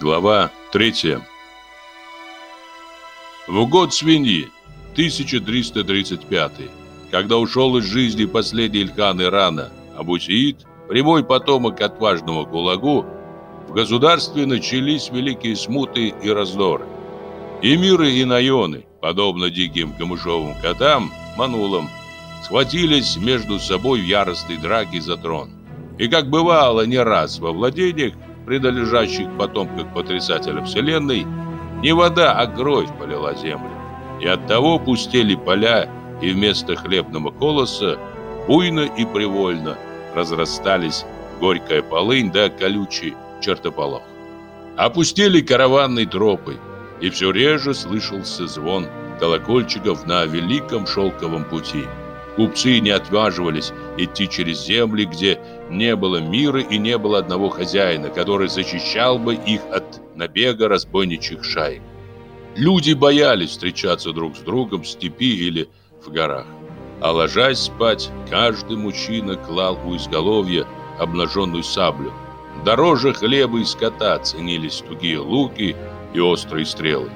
Глава 3 В год свиньи, 1335 когда ушел из жизни последний Ильхан Ирана, Абусеид, прямой потомок отважного Гулагу, в государстве начались великие смуты и раздоры. Эмиры и Найоны, подобно диким камышовым котам, манулам, схватились между собой в яростной драке за трон. И как бывало не раз во владениях, принадлежащих потомкам потрясателя вселенной, не вода, а кровь полила землю. И оттого пустели поля, и вместо хлебного колоса буйно и привольно разрастались горькая полынь да колючий чертополох. Опустили караванной тропой, и все реже слышался звон колокольчиков на великом шелковом пути. Купцы не отваживались идти через земли, где не было мира и не было одного хозяина, который защищал бы их от набега разбойничьих шаек. Люди боялись встречаться друг с другом в степи или в горах. А ложась спать, каждый мужчина клал у изголовья обнаженную саблю. Дороже хлеба и скота ценились тугие луки и острые стрелы.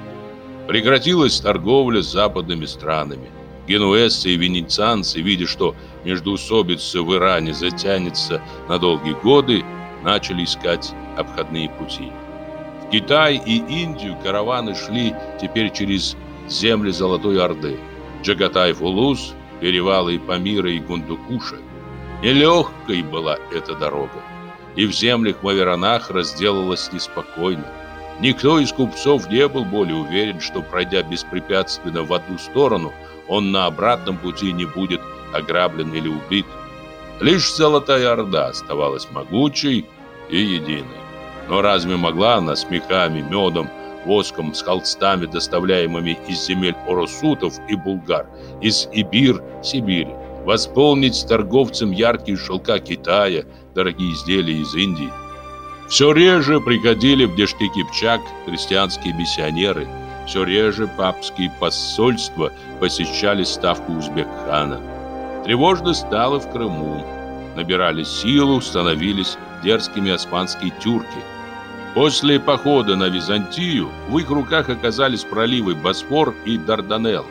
Прекратилась торговля с западными странами. Генуэзцы и венецианцы, видя, что междоусобица в Иране затянется на долгие годы, начали искать обходные пути. В Китай и Индию караваны шли теперь через земли Золотой Орды. Джагатай-Фулус, перевалы Памира и Гундукуша. Нелегкой была эта дорога. И в землях Маверанах разделалась неспокойно. Никто из купцов не был более уверен, что, пройдя беспрепятственно в одну сторону, он на обратном пути не будет ограблен или убит. Лишь Золотая Орда оставалась могучей и единой. Но разве могла она с мехами, медом, воском, с холстами, доставляемыми из земель оросутов и булгар, из Ибир, Сибири, восполнить торговцам яркие шелка Китая, дорогие изделия из Индии? Все реже приходили в Дешты Кипчак христианские миссионеры, все реже папские посольства посещали ставку Узбекхана. Тревожно стало в Крыму. Набирали силу, становились дерзкими османские тюрки. После похода на Византию в их руках оказались проливы Босфор и Дарданелл.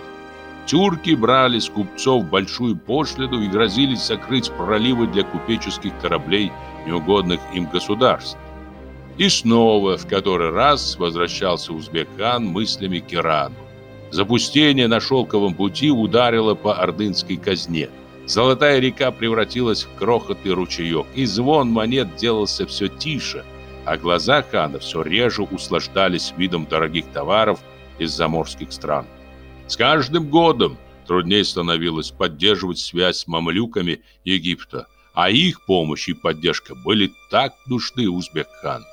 Тюрки брали с купцов большую пошлину и грозились закрыть проливы для купеческих кораблей неугодных им государств. И снова в который раз возвращался Узбекхан мыслями к Ирану. Запустение на шелковом пути ударило по ордынской казне. Золотая река превратилась в крохотный ручеек, и звон монет делался все тише, а глаза хана все реже услаждались видом дорогих товаров из заморских стран. С каждым годом труднее становилось поддерживать связь с мамлюками Египта, а их помощь и поддержка были так нужны Узбек-хан.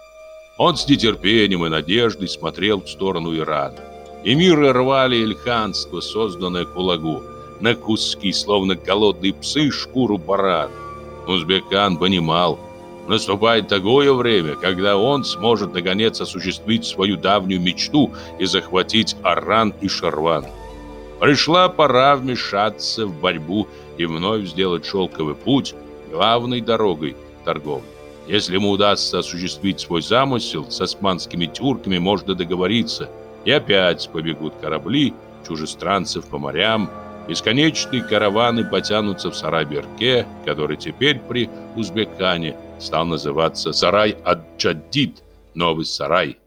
Он с нетерпением и надеждой смотрел в сторону Ирана. Эмиры рвали ильханство, созданное Кулагу, на куски, словно голодные псы, шкуру барана. Узбекхан понимал, наступает такое время, когда он сможет наконец осуществить свою давнюю мечту и захватить Аран и Шарван. Пришла пора вмешаться в борьбу и вновь сделать шелковый путь главной дорогой торговли. Если ему удастся осуществить свой замысел, с османскими тюрками можно договориться, и опять побегут корабли чужестранцев по морям, бесконечные караваны потянутся в Сарай-Берке, который теперь при Узбекане стал называться Сарай-Ад-Джадид, Новый Сарай.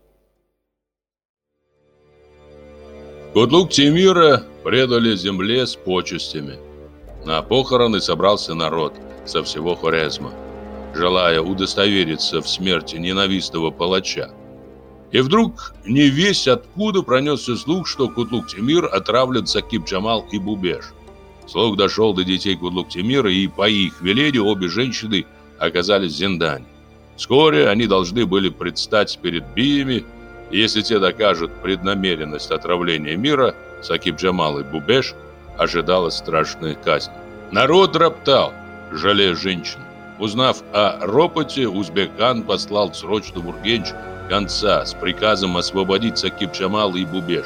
Кутлук Тимира предали земле с почестями. На похороны собрался народ со всего Хорезма желая удостовериться в смерти ненавистного палача. И вдруг не весь откуда пронесся слух, что Кутлук Тимир отравлен Сакиб Джамал и Бубеж. Слух дошел до детей Кутлук Тимира, и по их велению обе женщины оказались в Зиндане. Вскоре они должны были предстать перед биями, и если те докажут преднамеренность отравления мира, Сакиб Джамал и Бубеж ожидала страшная казнь. Народ роптал, жалея женщин. Узнав о ропоте, Узбекхан послал срочно в Ургенч конца с приказом освободить Сакиб Джамал и Бубеш.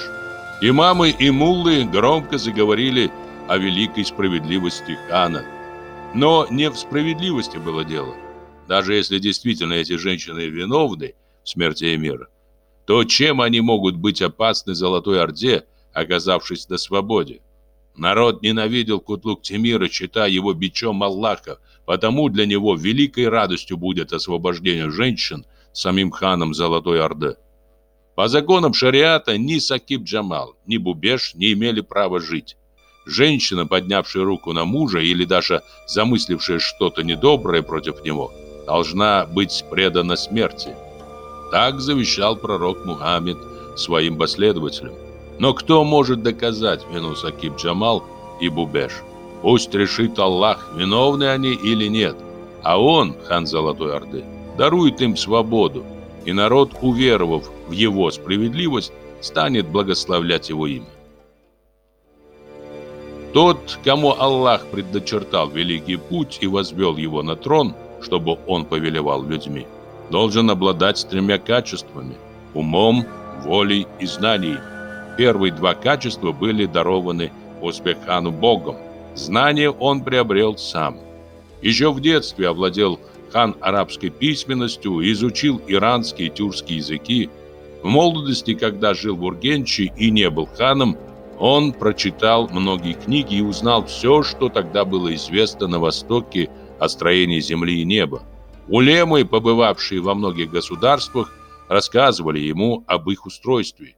Имамы и муллы громко заговорили о великой справедливости хана. Но не в справедливости было дело. Даже если действительно эти женщины виновны в смерти эмира, то чем они могут быть опасны Золотой Орде, оказавшись на свободе? Народ ненавидел Кутлук Тимира, считая его бичом Аллаха, потому для него великой радостью будет освобождение женщин самим ханом Золотой Орды. По законам шариата ни Сакиб Джамал, ни Бубеш не имели права жить. Женщина, поднявшая руку на мужа или даже замыслившая что-то недоброе против него, должна быть предана смерти. Так завещал пророк Мухаммед своим последователям. Но кто может доказать вину Сакиб Джамал и Бубеш? Пусть решит Аллах, виновны они или нет. А он, хан Золотой Орды, дарует им свободу, и народ, уверовав в его справедливость, станет благословлять его имя. Тот, кому Аллах предначертал великий путь и возвел его на трон, чтобы он повелевал людьми, должен обладать тремя качествами – умом, волей и знанием. Первые два качества были дарованы Успехану Богом. Знание он приобрел сам. Еще в детстве овладел хан арабской письменностью, изучил иранские и тюркские языки. В молодости, когда жил в Ургенче и не был ханом, он прочитал многие книги и узнал все, что тогда было известно на Востоке о строении земли и неба. Улемы, побывавшие во многих государствах, рассказывали ему об их устройстве,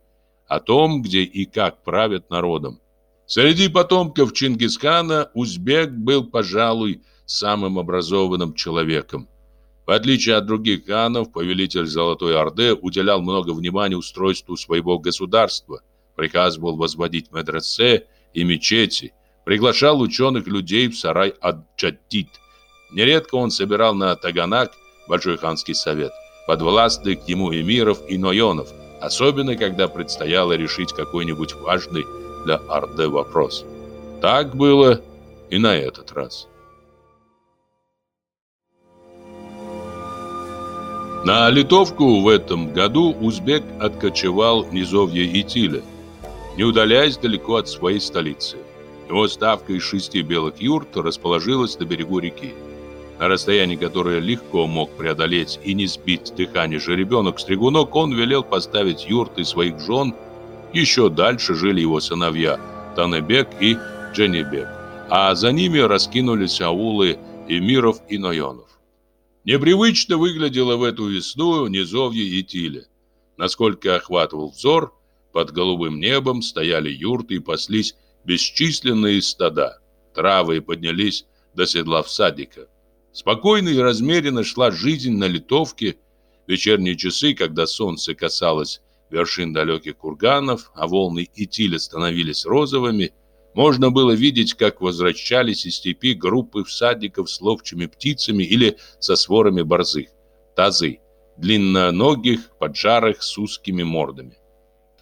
о том, где и как правят народом. Среди потомков Чингисхана узбек был, пожалуй, самым образованным человеком. В отличие от других ханов, повелитель Золотой Орды уделял много внимания устройству своего государства – приказывал возводить медресе и мечети, приглашал ученых людей в сарай Ад-Джаддид. Нередко он собирал на Таганак Большой ханский совет, подвластных ему эмиров и нойонов, особенно когда предстояло решить какой-нибудь важный для Орды вопрос. Так было и на этот раз. На Литовку в этом году узбек откочевал низовье Итиля – не удаляясь далеко от своей столицы. Его ставка из шести белых юрт расположилась на берегу реки. На расстоянии, которое легко мог преодолеть и не сбить дыхание жеребенок-стригунок, он велел поставить юрты своих жен. Еще дальше жили его сыновья Танебек и Дженнибек, а за ними раскинулись аулы эмиров и нойонов. Непривычно выглядело в эту весну низовье и Тиля. Насколько охватывал взор, под голубым небом стояли юрты и паслись бесчисленные стада. Травы поднялись до седла всадника. Спокойно и размеренно шла жизнь на литовке. Вечерние часы, когда солнце касалось вершин далеких курганов, а волны Итиля становились розовыми, можно было видеть, как возвращались из степи группы всадников с ловчими птицами или со сворами борзых, тазы, длинноногих, поджарых с узкими мордами.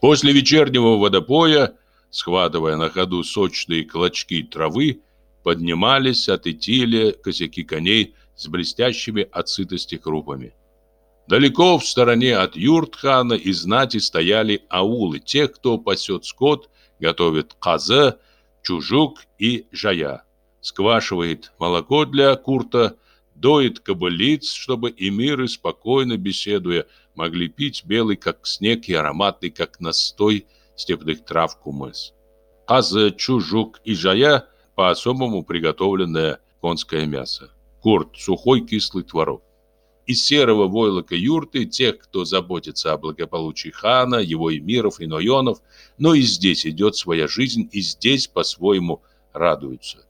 После вечернего водопоя, схватывая на ходу сочные клочки травы, поднимались от Итиля косяки коней с блестящими от сытости крупами. Далеко в стороне от юртхана и знати стояли аулы, тех, кто пасет скот, готовит каза, чужук и жая, сквашивает молоко для курта, доит кобылиц, чтобы эмиры, спокойно беседуя, могли пить белый, как снег, и ароматный, как настой степных трав кумыс. Каза, чужук и жая – по-особому приготовленное конское мясо. Курт – сухой кислый творог. Из серого войлока юрты тех, кто заботится о благополучии хана, его эмиров и нойонов, но и здесь идет своя жизнь, и здесь по-своему радуются.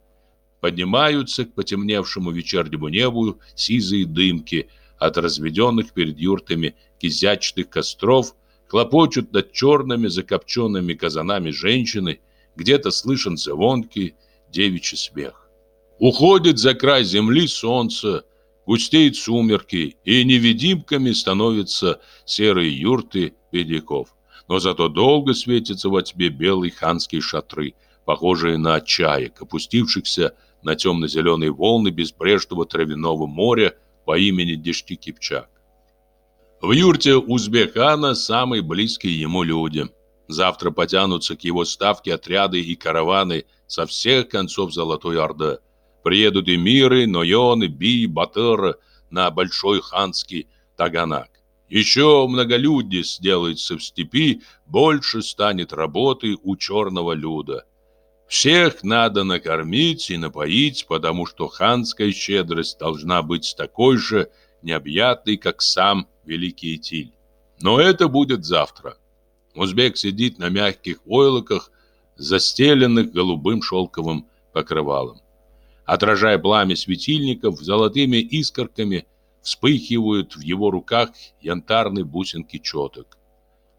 Поднимаются к потемневшему вечернему небу сизые дымки от разведенных перед юртами кизячных костров, хлопочут над черными закопченными казанами женщины, где-то слышен звонкий девичий смех. Уходит за край земли солнце, густеют сумерки, и невидимками становятся серые юрты бедняков. Но зато долго светятся во тьме белые ханские шатры, похожие на чаек, опустившихся на темно-зеленые волны безбрежного травяного моря по имени Дешти Кипчак. В юрте Узбекана самые близкие ему люди. Завтра потянутся к его ставке отряды и караваны со всех концов Золотой Орды. Приедут эмиры, Нойоны, Би, Батыр на Большой Ханский Таганак. Еще многолюдие сделается в степи, больше станет работы у черного люда. Всех надо накормить и напоить, потому что ханская щедрость должна быть такой же необъятной, как сам великий Итиль. Но это будет завтра. Узбек сидит на мягких войлоках, застеленных голубым шелковым покрывалом. Отражая пламя светильников, золотыми искорками вспыхивают в его руках янтарные бусинки четок.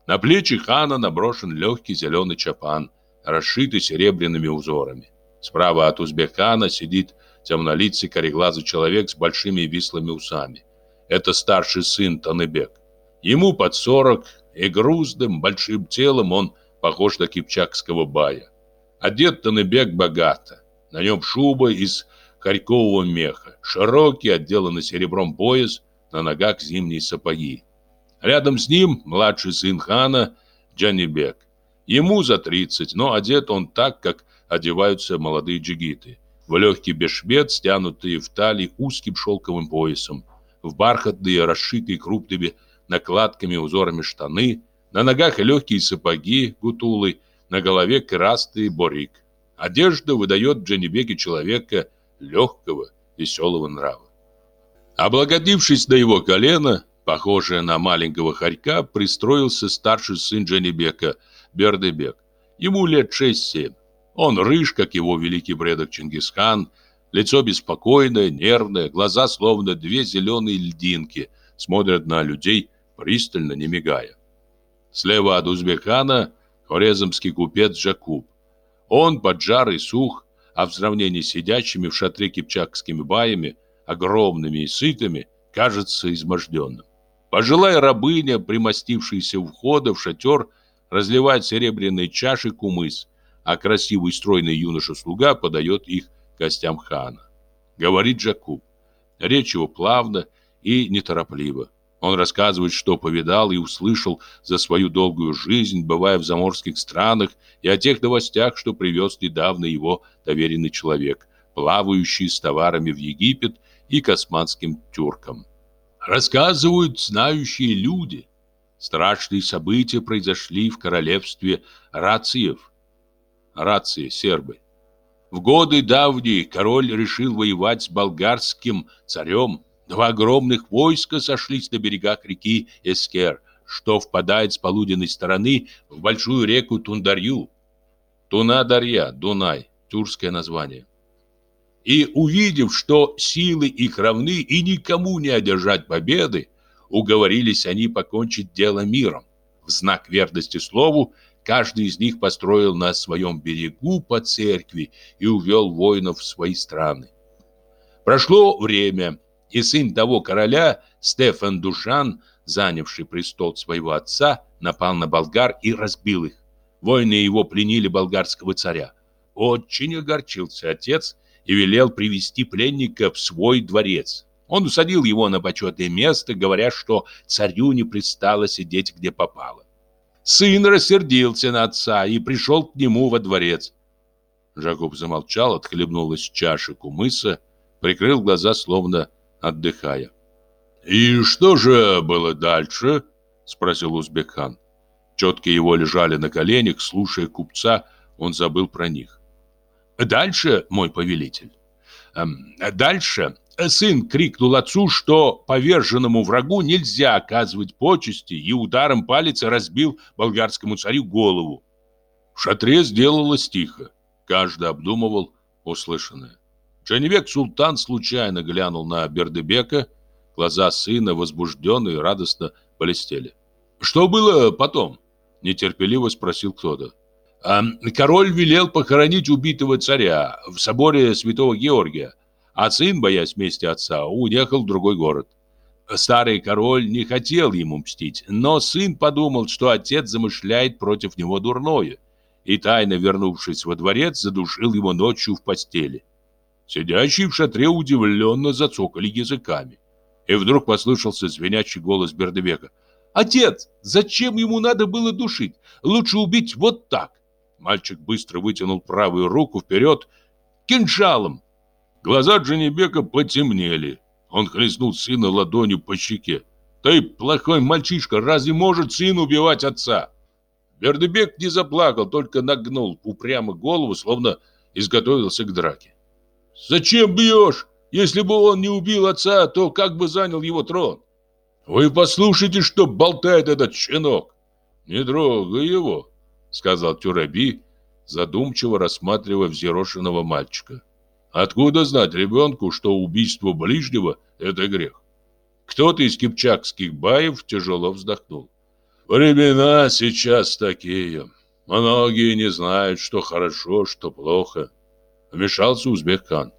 На плечи хана наброшен легкий зеленый чапан, расшитый серебряными узорами. Справа от узбекхана сидит темнолицый кореглазый человек с большими вислыми усами. Это старший сын Таныбек. Ему под сорок, и грузным, большим телом он похож на кипчакского бая. Одет Таныбек богато. На нем шуба из харькового меха, широкий, отделанный серебром пояс, на ногах зимние сапоги. Рядом с ним младший сын хана Джанибек. Ему за 30, но одет он так, как одеваются молодые джигиты. В легкий бешмет, стянутые в талии узким шелковым поясом, в бархатные, расшитые крупными накладками, узорами штаны, на ногах легкие сапоги, гутулы, на голове красный борик. Одежда выдает в Джанибеке человека легкого, веселого нрава. Облагодившись до его колена, похожая на маленького хорька, пристроился старший сын Джанибека, Бердебек. Ему лет шесть-семь. Он рыж, как его великий предок Чингисхан, лицо беспокойное, нервное, глаза словно две зеленые льдинки, смотрят на людей пристально, не мигая. Слева от Узбекхана хорезмский купец Жакуб. Он поджар и сух, а в сравнении с сидящими в шатре кипчакскими баями, огромными и сытыми, кажется изможденным. Пожилая рабыня, примостившаяся у входа в шатер, разливает серебряные чаши кумыс, а красивый стройный юноша-слуга подает их гостям хана. Говорит Джакуб. Речь его плавно и неторопливо. Он рассказывает, что повидал и услышал за свою долгую жизнь, бывая в заморских странах, и о тех новостях, что привез недавно его доверенный человек, плавающий с товарами в Египет и к османским тюркам. Рассказывают знающие люди. Страшные события произошли в королевстве Рациев. Рации, сербы. В годы давние король решил воевать с болгарским царем, Два огромных войска сошлись на берегах реки Эскер, что впадает с полуденной стороны в большую реку Тундарью. Туна-Дарья, Дунай, тюркское название. И увидев, что силы их равны и никому не одержать победы, уговорились они покончить дело миром. В знак верности слову каждый из них построил на своем берегу по церкви и увел воинов в свои страны. Прошло время, и сын того короля, Стефан Душан, занявший престол своего отца, напал на болгар и разбил их. Воины его пленили болгарского царя. Очень огорчился отец и велел привести пленника в свой дворец. Он усадил его на почетное место, говоря, что царю не пристало сидеть где попало. Сын рассердился на отца и пришел к нему во дворец. Жакоб замолчал, отхлебнул из чаши кумыса, прикрыл глаза, словно отдыхая. «И что же было дальше?» – спросил Узбекхан. Четки его лежали на коленях, слушая купца, он забыл про них. «Дальше, мой повелитель, эм, дальше сын крикнул отцу, что поверженному врагу нельзя оказывать почести, и ударом палицы разбил болгарскому царю голову. В шатре сделалось тихо. Каждый обдумывал услышанное. Джанибек Султан случайно глянул на Бердебека. Глаза сына, возбужденные и радостно блестели. «Что было потом?» – нетерпеливо спросил кто-то. А, «Король велел похоронить убитого царя в соборе святого Георгия, а сын, боясь мести отца, уехал в другой город. Старый король не хотел ему мстить, но сын подумал, что отец замышляет против него дурное, и, тайно вернувшись во дворец, задушил его ночью в постели. Сидящие в шатре удивленно зацокали языками. И вдруг послышался звенящий голос Бердебека. «Отец, зачем ему надо было душить? Лучше убить вот так!» Мальчик быстро вытянул правую руку вперед кинжалом. Глаза Джанибека потемнели. Он хлестнул сына ладонью по щеке. Ты плохой мальчишка, разве может сын убивать отца? Бердыбек не заплакал, только нагнул упрямо голову, словно изготовился к драке. «Зачем бьешь? Если бы он не убил отца, то как бы занял его трон? Вы послушайте, что болтает этот щенок!» «Не трогай его», — сказал Тюраби, задумчиво рассматривая взъерошенного мальчика. «Откуда знать ребенку, что убийство ближнего — это грех?» Кто-то из кипчакских баев тяжело вздохнул. Времена сейчас такие. Многие не знают, что хорошо, что плохо. Вмешался Узбек-хан.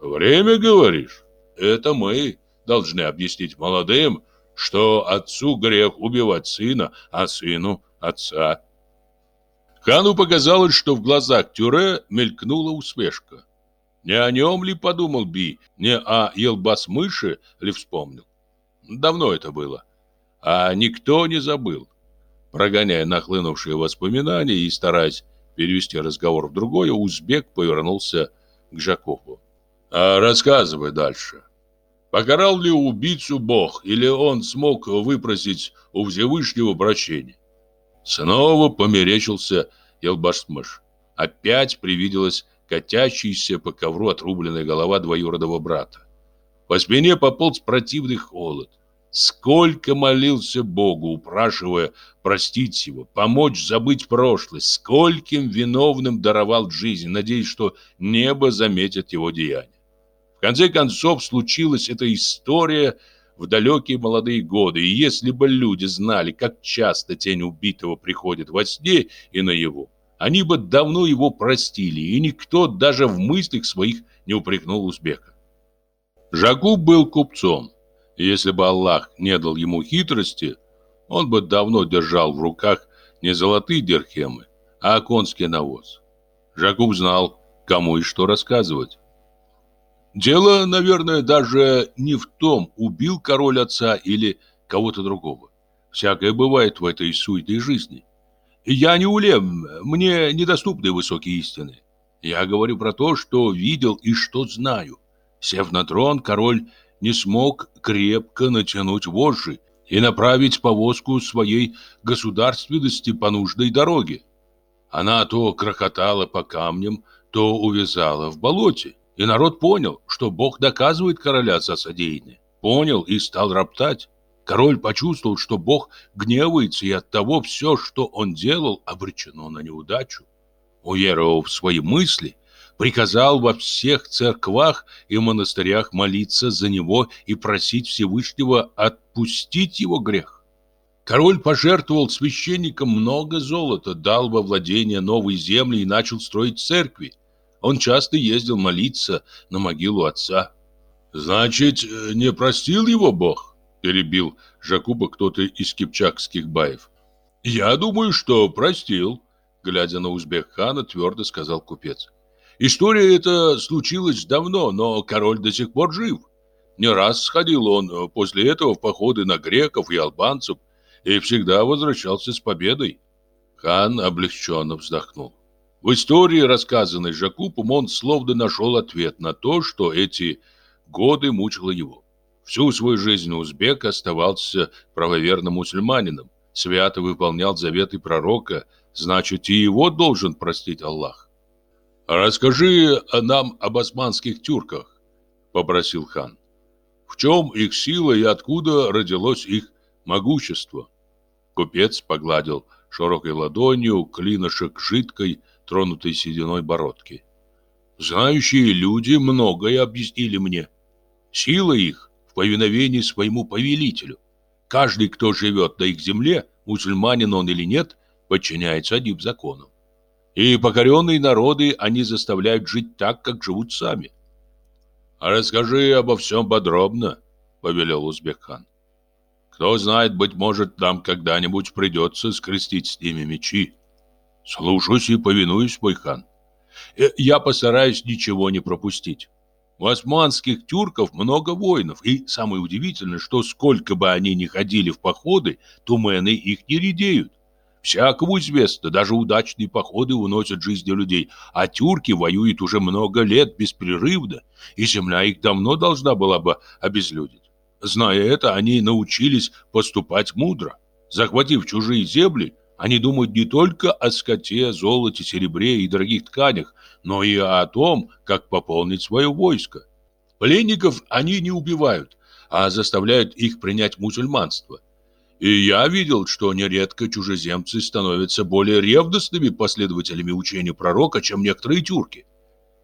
Время, говоришь? Это мы должны объяснить молодым, что отцу грех убивать сына, а сыну отца. Хану показалось, что в глазах Тюре мелькнула усмешка. Не о нем ли подумал Би, не о елбас-мыши ли вспомнил? Давно это было а никто не забыл. Прогоняя нахлынувшие воспоминания и стараясь перевести разговор в другое, узбек повернулся к Жакову. «А рассказывай дальше. Покарал ли убийцу Бог, или он смог выпросить у Всевышнего прощения?» Снова померечился Елбашмыш. Опять привиделась катящаяся по ковру отрубленная голова двоюродного брата. По спине пополз противный холод. Сколько молился Богу, упрашивая простить его, помочь забыть прошлое, скольким виновным даровал жизнь, надеясь, что небо заметит его деяния. В конце концов случилась эта история в далекие молодые годы, и если бы люди знали, как часто тень убитого приходит во сне и наяву, они бы давно его простили, и никто даже в мыслях своих не упрекнул узбека. Жагу был купцом. Если бы Аллах не дал ему хитрости, он бы давно держал в руках не золотые дирхемы, а конский навоз. Жакуб знал, кому и что рассказывать. Дело, наверное, даже не в том, убил король отца или кого-то другого. Всякое бывает в этой суетной жизни. Я не улем, мне недоступны высокие истины. Я говорю про то, что видел и что знаю. Сев на трон, король не смог крепко натянуть вожжи и направить повозку своей государственности по нужной дороге. Она то крохотала по камням, то увязала в болоте, и народ понял, что Бог доказывает короля за содеянное. Понял и стал роптать. Король почувствовал, что Бог гневается, и от того все, что он делал, обречено на неудачу. Уверовав в свои мысли, приказал во всех церквах и монастырях молиться за него и просить Всевышнего отпустить его грех. Король пожертвовал священникам много золота, дал во владение новые земли и начал строить церкви. Он часто ездил молиться на могилу отца. «Значит, не простил его Бог?» – перебил Жакуба кто-то из кипчакских баев. «Я думаю, что простил», – глядя на узбек-хана, твердо сказал купец. История эта случилась давно, но король до сих пор жив. Не раз сходил он после этого в походы на греков и албанцев и всегда возвращался с победой. Хан облегченно вздохнул. В истории, рассказанной Жакупом, он словно нашел ответ на то, что эти годы мучило его. Всю свою жизнь узбек оставался правоверным мусульманином, свято выполнял заветы пророка, значит, и его должен простить Аллах. «Расскажи нам об османских тюрках», — попросил хан. «В чем их сила и откуда родилось их могущество?» Купец погладил широкой ладонью клинышек жидкой, тронутой сединой бородки. «Знающие люди многое объяснили мне. Сила их в повиновении своему повелителю. Каждый, кто живет на их земле, мусульманин он или нет, подчиняется одним законам. И покоренные народы они заставляют жить так, как живут сами. А расскажи обо всем подробно, повелел Узбекхан. Кто знает, быть может, нам когда-нибудь придется скрестить с ними мечи. Слушаюсь и повинуюсь, мой хан. Э, я постараюсь ничего не пропустить. У османских тюрков много воинов, и самое удивительное, что сколько бы они ни ходили в походы, тумены их не редеют. Всякому известно, даже удачные походы уносят жизни людей, а тюрки воюют уже много лет беспрерывно, и земля их давно должна была бы обезлюдить. Зная это, они научились поступать мудро. Захватив чужие земли, они думают не только о скоте, золоте, серебре и дорогих тканях, но и о том, как пополнить свое войско. Пленников они не убивают, а заставляют их принять мусульманство. И я видел, что нередко чужеземцы становятся более ревностными последователями учения пророка, чем некоторые тюрки.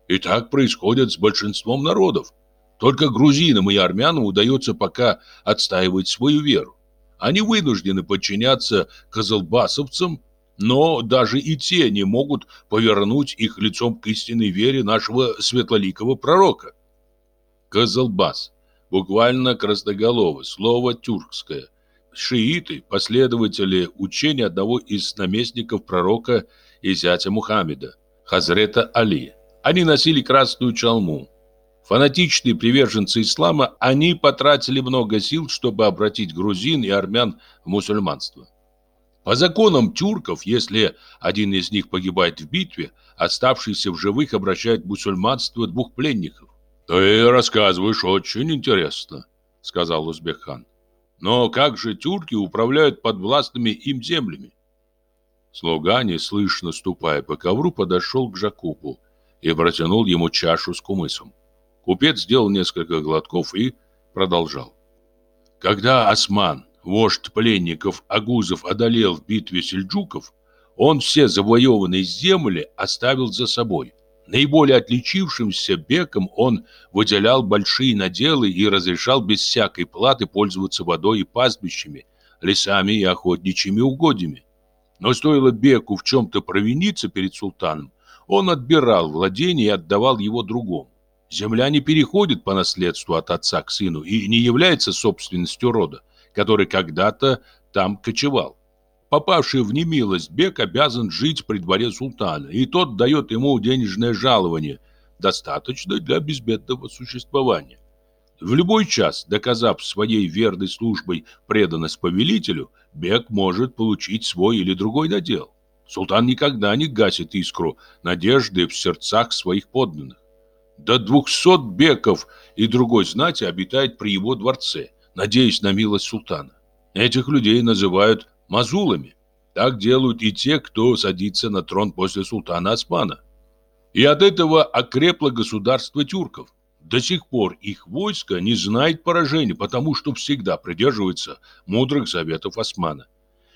И так происходит с большинством народов. Только грузинам и армянам удается пока отстаивать свою веру. Они вынуждены подчиняться казалбасовцам, но даже и те не могут повернуть их лицом к истинной вере нашего светлоликого пророка. Казалбас, буквально красноголовый, слово тюркское. Шииты – последователи учения одного из наместников пророка и зятя Мухаммеда, Хазрета Али. Они носили красную чалму. Фанатичные приверженцы ислама, они потратили много сил, чтобы обратить грузин и армян в мусульманство. По законам тюрков, если один из них погибает в битве, оставшийся в живых обращает в мусульманство двух пленников. «Ты рассказываешь очень интересно», — сказал Узбекхан. «Но как же тюрки управляют подвластными им землями?» Слуга, неслышно ступая по ковру, подошел к Жакупу и протянул ему чашу с кумысом. Купец сделал несколько глотков и продолжал. Когда Осман, вождь пленников Агузов, одолел в битве сельджуков, он все завоеванные земли оставил за собой. Наиболее отличившимся беком он выделял большие наделы и разрешал без всякой платы пользоваться водой и пастбищами, лесами и охотничьими угодьями. Но стоило беку в чем-то провиниться перед султаном, он отбирал владение и отдавал его другому. Земля не переходит по наследству от отца к сыну и не является собственностью рода, который когда-то там кочевал. Попавший в немилость бег обязан жить при дворе султана, и тот дает ему денежное жалование, достаточное для безбедного существования. В любой час, доказав своей верной службой преданность повелителю, бег может получить свой или другой надел. Султан никогда не гасит искру надежды в сердцах своих подданных. До двухсот беков и другой знати обитает при его дворце, надеясь на милость султана. Этих людей называют мазулами. Так делают и те, кто садится на трон после султана Османа. И от этого окрепло государство тюрков. До сих пор их войско не знает поражения, потому что всегда придерживается мудрых советов Османа.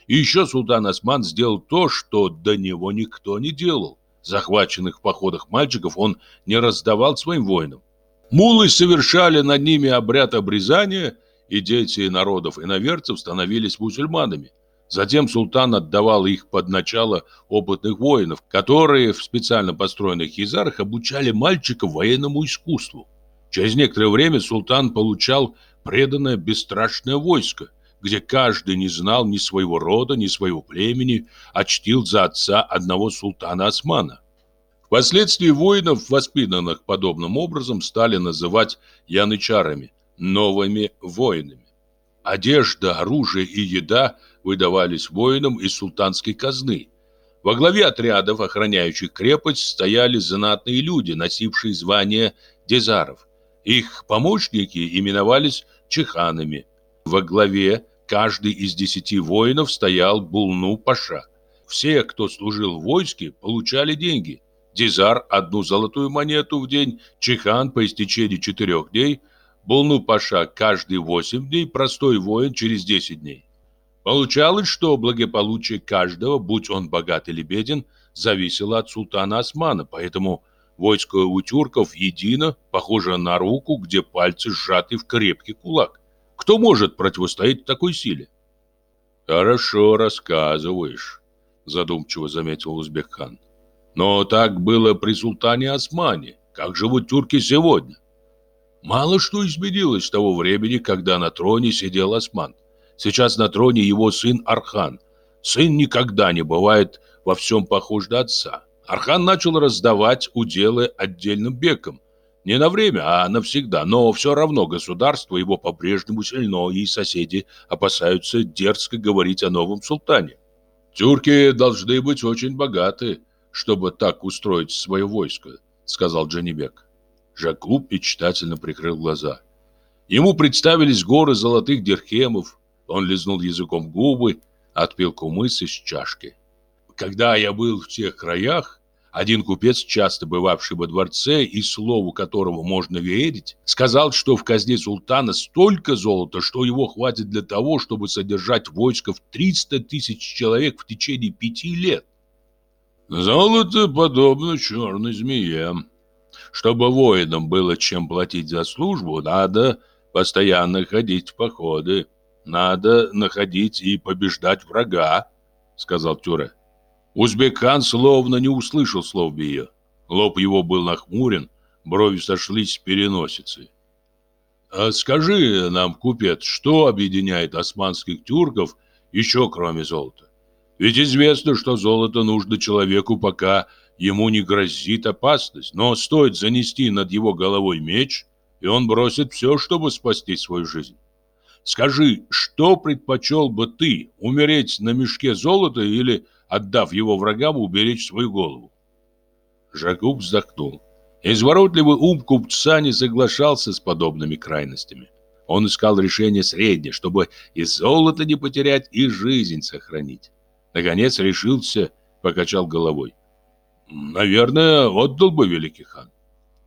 И еще султан Осман сделал то, что до него никто не делал. Захваченных в походах мальчиков он не раздавал своим воинам. Мулы совершали над ними обряд обрезания, и дети народов иноверцев становились мусульманами. Затем султан отдавал их под начало опытных воинов, которые в специально построенных хизарах обучали мальчиков военному искусству. Через некоторое время султан получал преданное бесстрашное войско, где каждый не знал ни своего рода, ни своего племени, а чтил за отца одного султана Османа. Впоследствии воинов, воспитанных подобным образом, стали называть янычарами, новыми воинами. Одежда, оружие и еда выдавались воинам из султанской казны. Во главе отрядов, охраняющих крепость, стояли знатные люди, носившие звание дезаров. Их помощники именовались чеханами – во главе каждый из десяти воинов стоял Булну-паша. Все, кто служил в войске, получали деньги. Дизар – одну золотую монету в день, Чихан по истечении четырех дней, Булну-паша каждые восемь дней, простой воин через десять дней. Получалось, что благополучие каждого, будь он богат или беден, зависело от султана Османа, поэтому войско у тюрков едино, похоже на руку, где пальцы сжаты в крепкий кулак. Кто может противостоять такой силе? Хорошо рассказываешь, задумчиво заметил Узбекхан. Но так было при султане Османе. Как живут тюрки сегодня? Мало что изменилось с того времени, когда на троне сидел Осман. Сейчас на троне его сын Архан. Сын никогда не бывает во всем похож на отца. Архан начал раздавать уделы отдельным бекам, не на время, а навсегда, но все равно государство его по-прежнему сильно, и соседи опасаются дерзко говорить о новом султане. «Тюрки должны быть очень богаты, чтобы так устроить свое войско», — сказал Джанибек. Жаклуб мечтательно прикрыл глаза. Ему представились горы золотых дирхемов. Он лизнул языком губы, отпил кумыс из чашки. Когда я был в тех краях, один купец, часто бывавший во дворце и слову которого можно верить, сказал, что в казне султана столько золота, что его хватит для того, чтобы содержать войско в 300 тысяч человек в течение пяти лет. Золото подобно черной змее. Чтобы воинам было чем платить за службу, надо постоянно ходить в походы. Надо находить и побеждать врага, сказал Тюре. Узбекхан словно не услышал слов Бия. Лоб его был нахмурен, брови сошлись с переносицей. «А скажи нам, купец, что объединяет османских тюрков еще кроме золота? Ведь известно, что золото нужно человеку, пока ему не грозит опасность, но стоит занести над его головой меч, и он бросит все, чтобы спасти свою жизнь. Скажи, что предпочел бы ты, умереть на мешке золота или, отдав его врагам, уберечь свою голову? Жакуб вздохнул. Изворотливый ум купца не соглашался с подобными крайностями. Он искал решение среднее, чтобы и золото не потерять, и жизнь сохранить. Наконец решился, покачал головой. Наверное, отдал бы великий хан.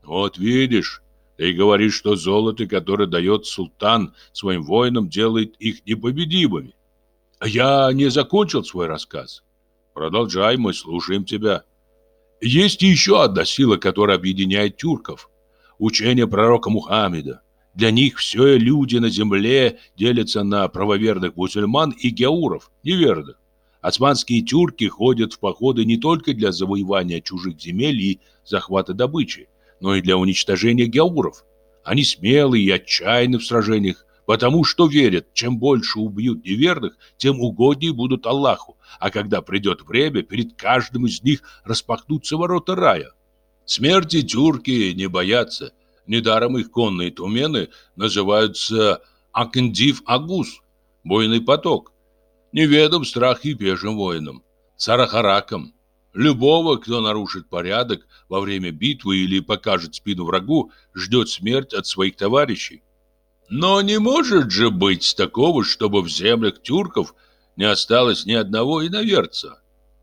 Вот видишь, ты говоришь, что золото, которое дает султан своим воинам, делает их непобедимыми. А я не закончил свой рассказ. Продолжай, мы слушаем тебя. Есть еще одна сила, которая объединяет тюрков. Учение пророка Мухаммеда. Для них все люди на земле делятся на правоверных мусульман и геуров, неверных. Османские тюрки ходят в походы не только для завоевания чужих земель и захвата добычи, но и для уничтожения геуров. Они смелые и отчаянны в сражениях, потому что верят, чем больше убьют неверных, тем угоднее будут Аллаху, а когда придет время, перед каждым из них распахнутся ворота рая. Смерти тюрки не боятся. Недаром их конные тумены называются Акндив Агус, бойный поток. Неведом страх и пешим воинам, сарахаракам. Любого, кто нарушит порядок во время битвы или покажет спину врагу, ждет смерть от своих товарищей. Но не может же быть такого, чтобы в землях тюрков не осталось ни одного иноверца.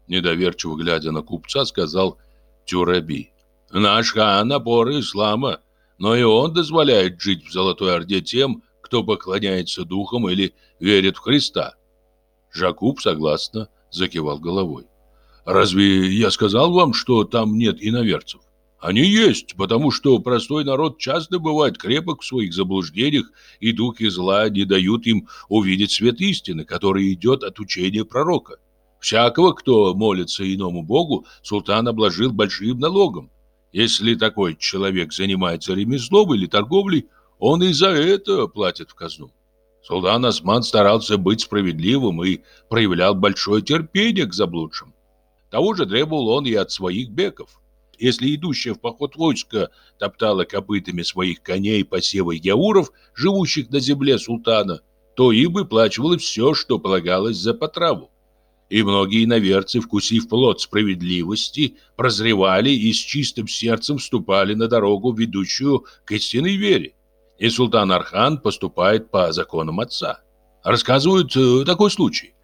Недоверчиво глядя на купца, сказал Тюраби. Наш хан опора ислама, но и он дозволяет жить в Золотой Орде тем, кто поклоняется духам или верит в Христа. Жакуб согласно закивал головой. Разве я сказал вам, что там нет иноверцев? Они есть, потому что простой народ часто бывает крепок в своих заблуждениях, и духи зла не дают им увидеть свет истины, который идет от учения пророка. Всякого, кто молится иному богу, султан обложил большим налогом. Если такой человек занимается ремеслом или торговлей, он и за это платит в казну. Султан Осман старался быть справедливым и проявлял большое терпение к заблудшим. Того же требовал он и от своих беков. Если идущее в поход войско топтало копытами своих коней посевы яуров, живущих на земле султана, то им выплачивалось все, что полагалось за потраву. И многие наверцы, вкусив плод справедливости, прозревали и с чистым сердцем вступали на дорогу, ведущую к истинной вере и султан Архан поступает по законам отца. Рассказывают э, такой случай.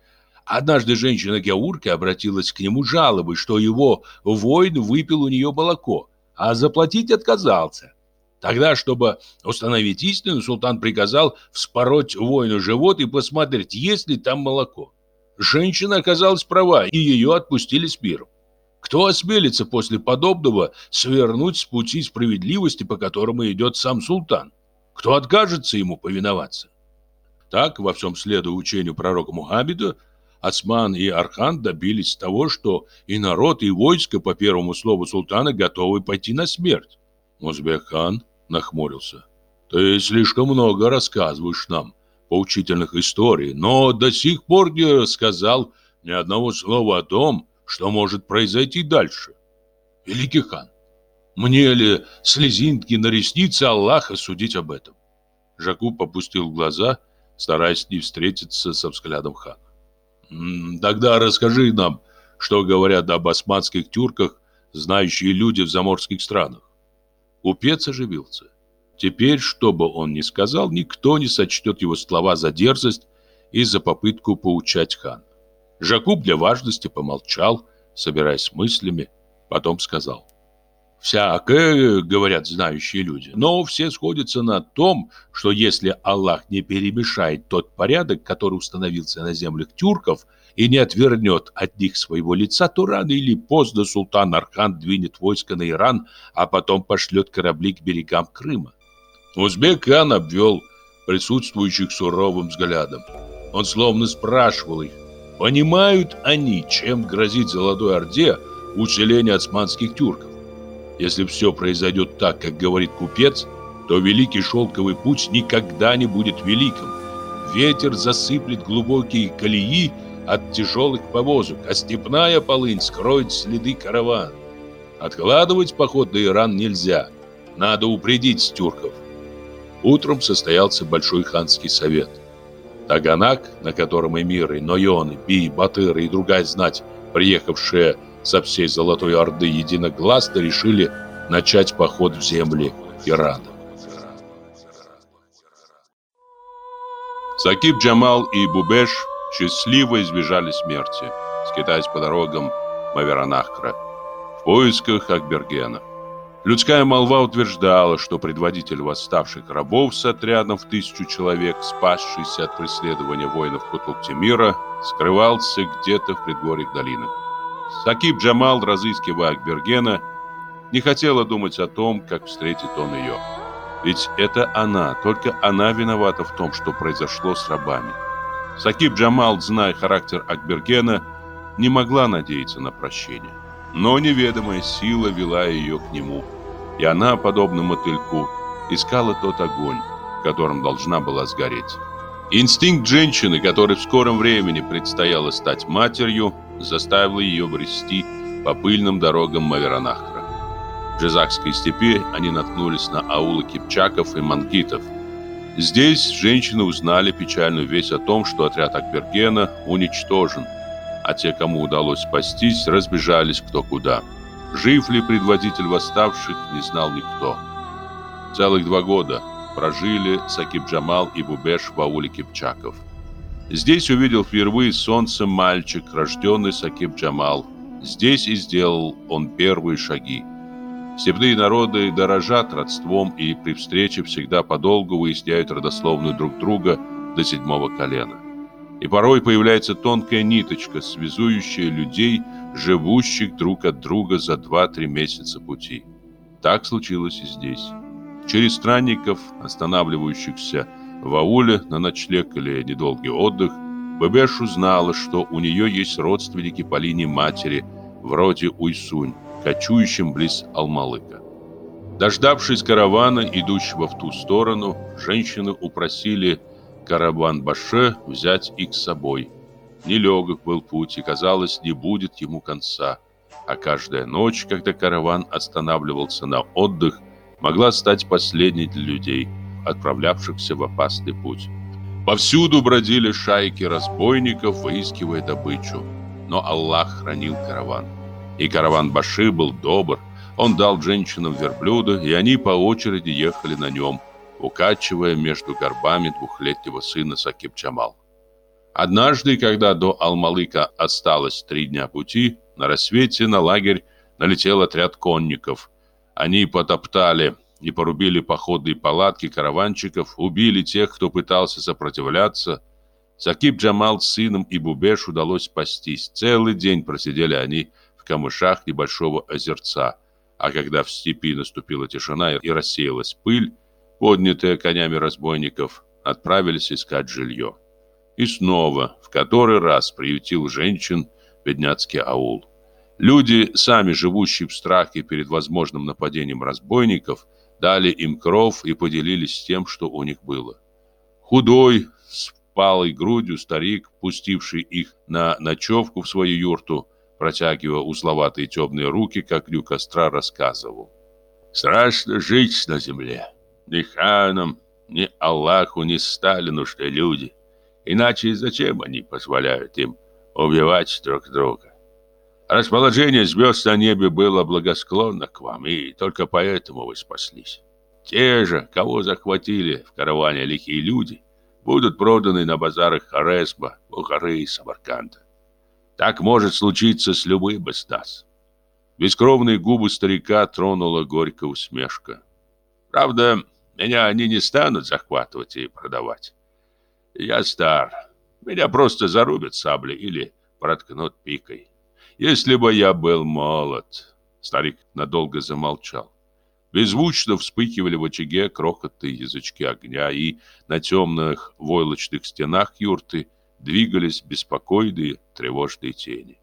Однажды женщина-геурка обратилась к нему жалобой, что его воин выпил у нее молоко, а заплатить отказался. Тогда, чтобы установить истину, султан приказал вспороть воину живот и посмотреть, есть ли там молоко. Женщина оказалась права, и ее отпустили с миром. Кто осмелится после подобного свернуть с пути справедливости, по которому идет сам султан? Кто откажется ему повиноваться? Так, во всем следуя учению пророка Мухаммеда, Осман и Архан добились того, что и народ, и войско по первому слову султана готовы пойти на смерть. Узбек-хан нахмурился. «Ты слишком много рассказываешь нам поучительных историй, но до сих пор не рассказал ни одного слова о том, что может произойти дальше. Великий хан, мне ли слезинки на реснице Аллаха судить об этом? Жакуб опустил глаза, стараясь не встретиться со взглядом хана. «Тогда расскажи нам, что говорят об османских тюрках, знающие люди в заморских странах». Купец оживился. Теперь, что бы он ни сказал, никто не сочтет его слова за дерзость и за попытку поучать хан. Жакуб для важности помолчал, собираясь мыслями, потом сказал. Всякое, говорят знающие люди, но все сходятся на том, что если Аллах не перемешает тот порядок, который установился на землях тюрков, и не отвернет от них своего лица, то рано или поздно султан Архан двинет войско на Иран, а потом пошлет корабли к берегам Крыма. Узбек-хан обвел присутствующих суровым взглядом. Он словно спрашивал их, понимают они, чем грозит Золотой Орде усиление османских тюрков. Если все произойдет так, как говорит купец, то Великий Шелковый Путь никогда не будет великим. Ветер засыплет глубокие колеи от тяжелых повозок, а степная полынь скроет следы каравана. Откладывать поход на Иран нельзя. Надо упредить тюрков. Утром состоялся Большой ханский совет. Таганак, на котором эмиры, Нойоны, Би, Батыры и другая знать, приехавшие со всей Золотой Орды единогласно решили начать поход в земли Ирана. Сакиб Джамал и Бубеш счастливо избежали смерти, скитаясь по дорогам Маверанахкра в поисках Акбергена. Людская молва утверждала, что предводитель восставших рабов с отрядом в тысячу человек, спасшийся от преследования воинов Кутлук-Тимира, скрывался где-то в предгорьях долины. Сакиб Джамал, разыскивая Акбергена, не хотела думать о том, как встретит он ее. Ведь это она, только она виновата в том, что произошло с рабами. Сакиб Джамал, зная характер Акбергена, не могла надеяться на прощение. Но неведомая сила вела ее к нему, и она, подобно мотыльку, искала тот огонь, которым должна была сгореть. Инстинкт женщины, которой в скором времени предстояло стать матерью, заставил ее брести по пыльным дорогам Маверанахра. В Джезакской степи они наткнулись на аулы кипчаков и мангитов. Здесь женщины узнали печальную весть о том, что отряд Акбергена уничтожен – а те, кому удалось спастись, разбежались кто куда. Жив ли предводитель восставших, не знал никто. Целых два года прожили Сакиб Джамал и Бубеш в ауле Кипчаков. Здесь увидел впервые солнце мальчик, рожденный Сакиб Джамал. Здесь и сделал он первые шаги. Степные народы дорожат родством и при встрече всегда подолгу выясняют родословную друг друга до седьмого колена и порой появляется тонкая ниточка, связующая людей, живущих друг от друга за 2-3 месяца пути. Так случилось и здесь. Через странников, останавливающихся в ауле на ночлег или недолгий отдых, Бабеш узнала, что у нее есть родственники по линии матери, вроде Уйсунь, кочующим близ Алмалыка. Дождавшись каравана, идущего в ту сторону, женщины упросили Карабан-Баше взять их с собой. Нелегок был путь, и, казалось, не будет ему конца. А каждая ночь, когда караван останавливался на отдых, могла стать последней для людей, отправлявшихся в опасный путь. Повсюду бродили шайки разбойников, выискивая добычу. Но Аллах хранил караван. И караван Баши был добр. Он дал женщинам верблюда, и они по очереди ехали на нем – укачивая между горбами двухлетнего сына Сакиб Джамал. Однажды, когда до Алмалыка осталось три дня пути, на рассвете на лагерь налетел отряд конников. Они потоптали и порубили походные палатки караванчиков, убили тех, кто пытался сопротивляться. Сакиб Джамал с сыном и Бубеш удалось спастись. Целый день просидели они в камышах небольшого озерца. А когда в степи наступила тишина и рассеялась пыль, поднятые конями разбойников, отправились искать жилье. И снова, в который раз приютил женщин бедняцкий аул. Люди, сами живущие в страхе перед возможным нападением разбойников, дали им кров и поделились тем, что у них было. Худой, с палой грудью старик, пустивший их на ночевку в свою юрту, протягивая узловатые темные руки, как лю костра, рассказывал. «Страшно жить на земле. Ни ханам, ни Аллаху, ни Сталину, что люди. Иначе зачем они позволяют им убивать друг друга? Расположение звезд на небе было благосклонно к вам, и только поэтому вы спаслись. Те же, кого захватили в караване лихие люди, будут проданы на базарах Хорезма, Бухары и Самарканда. Так может случиться с любым из нас. Бескровные губы старика тронула горькая усмешка. Правда, меня они не станут захватывать и продавать. Я стар. Меня просто зарубят саблей или проткнут пикой. Если бы я был молод... Старик надолго замолчал. Беззвучно вспыхивали в очаге крохотные язычки огня, и на темных войлочных стенах юрты двигались беспокойные тревожные тени.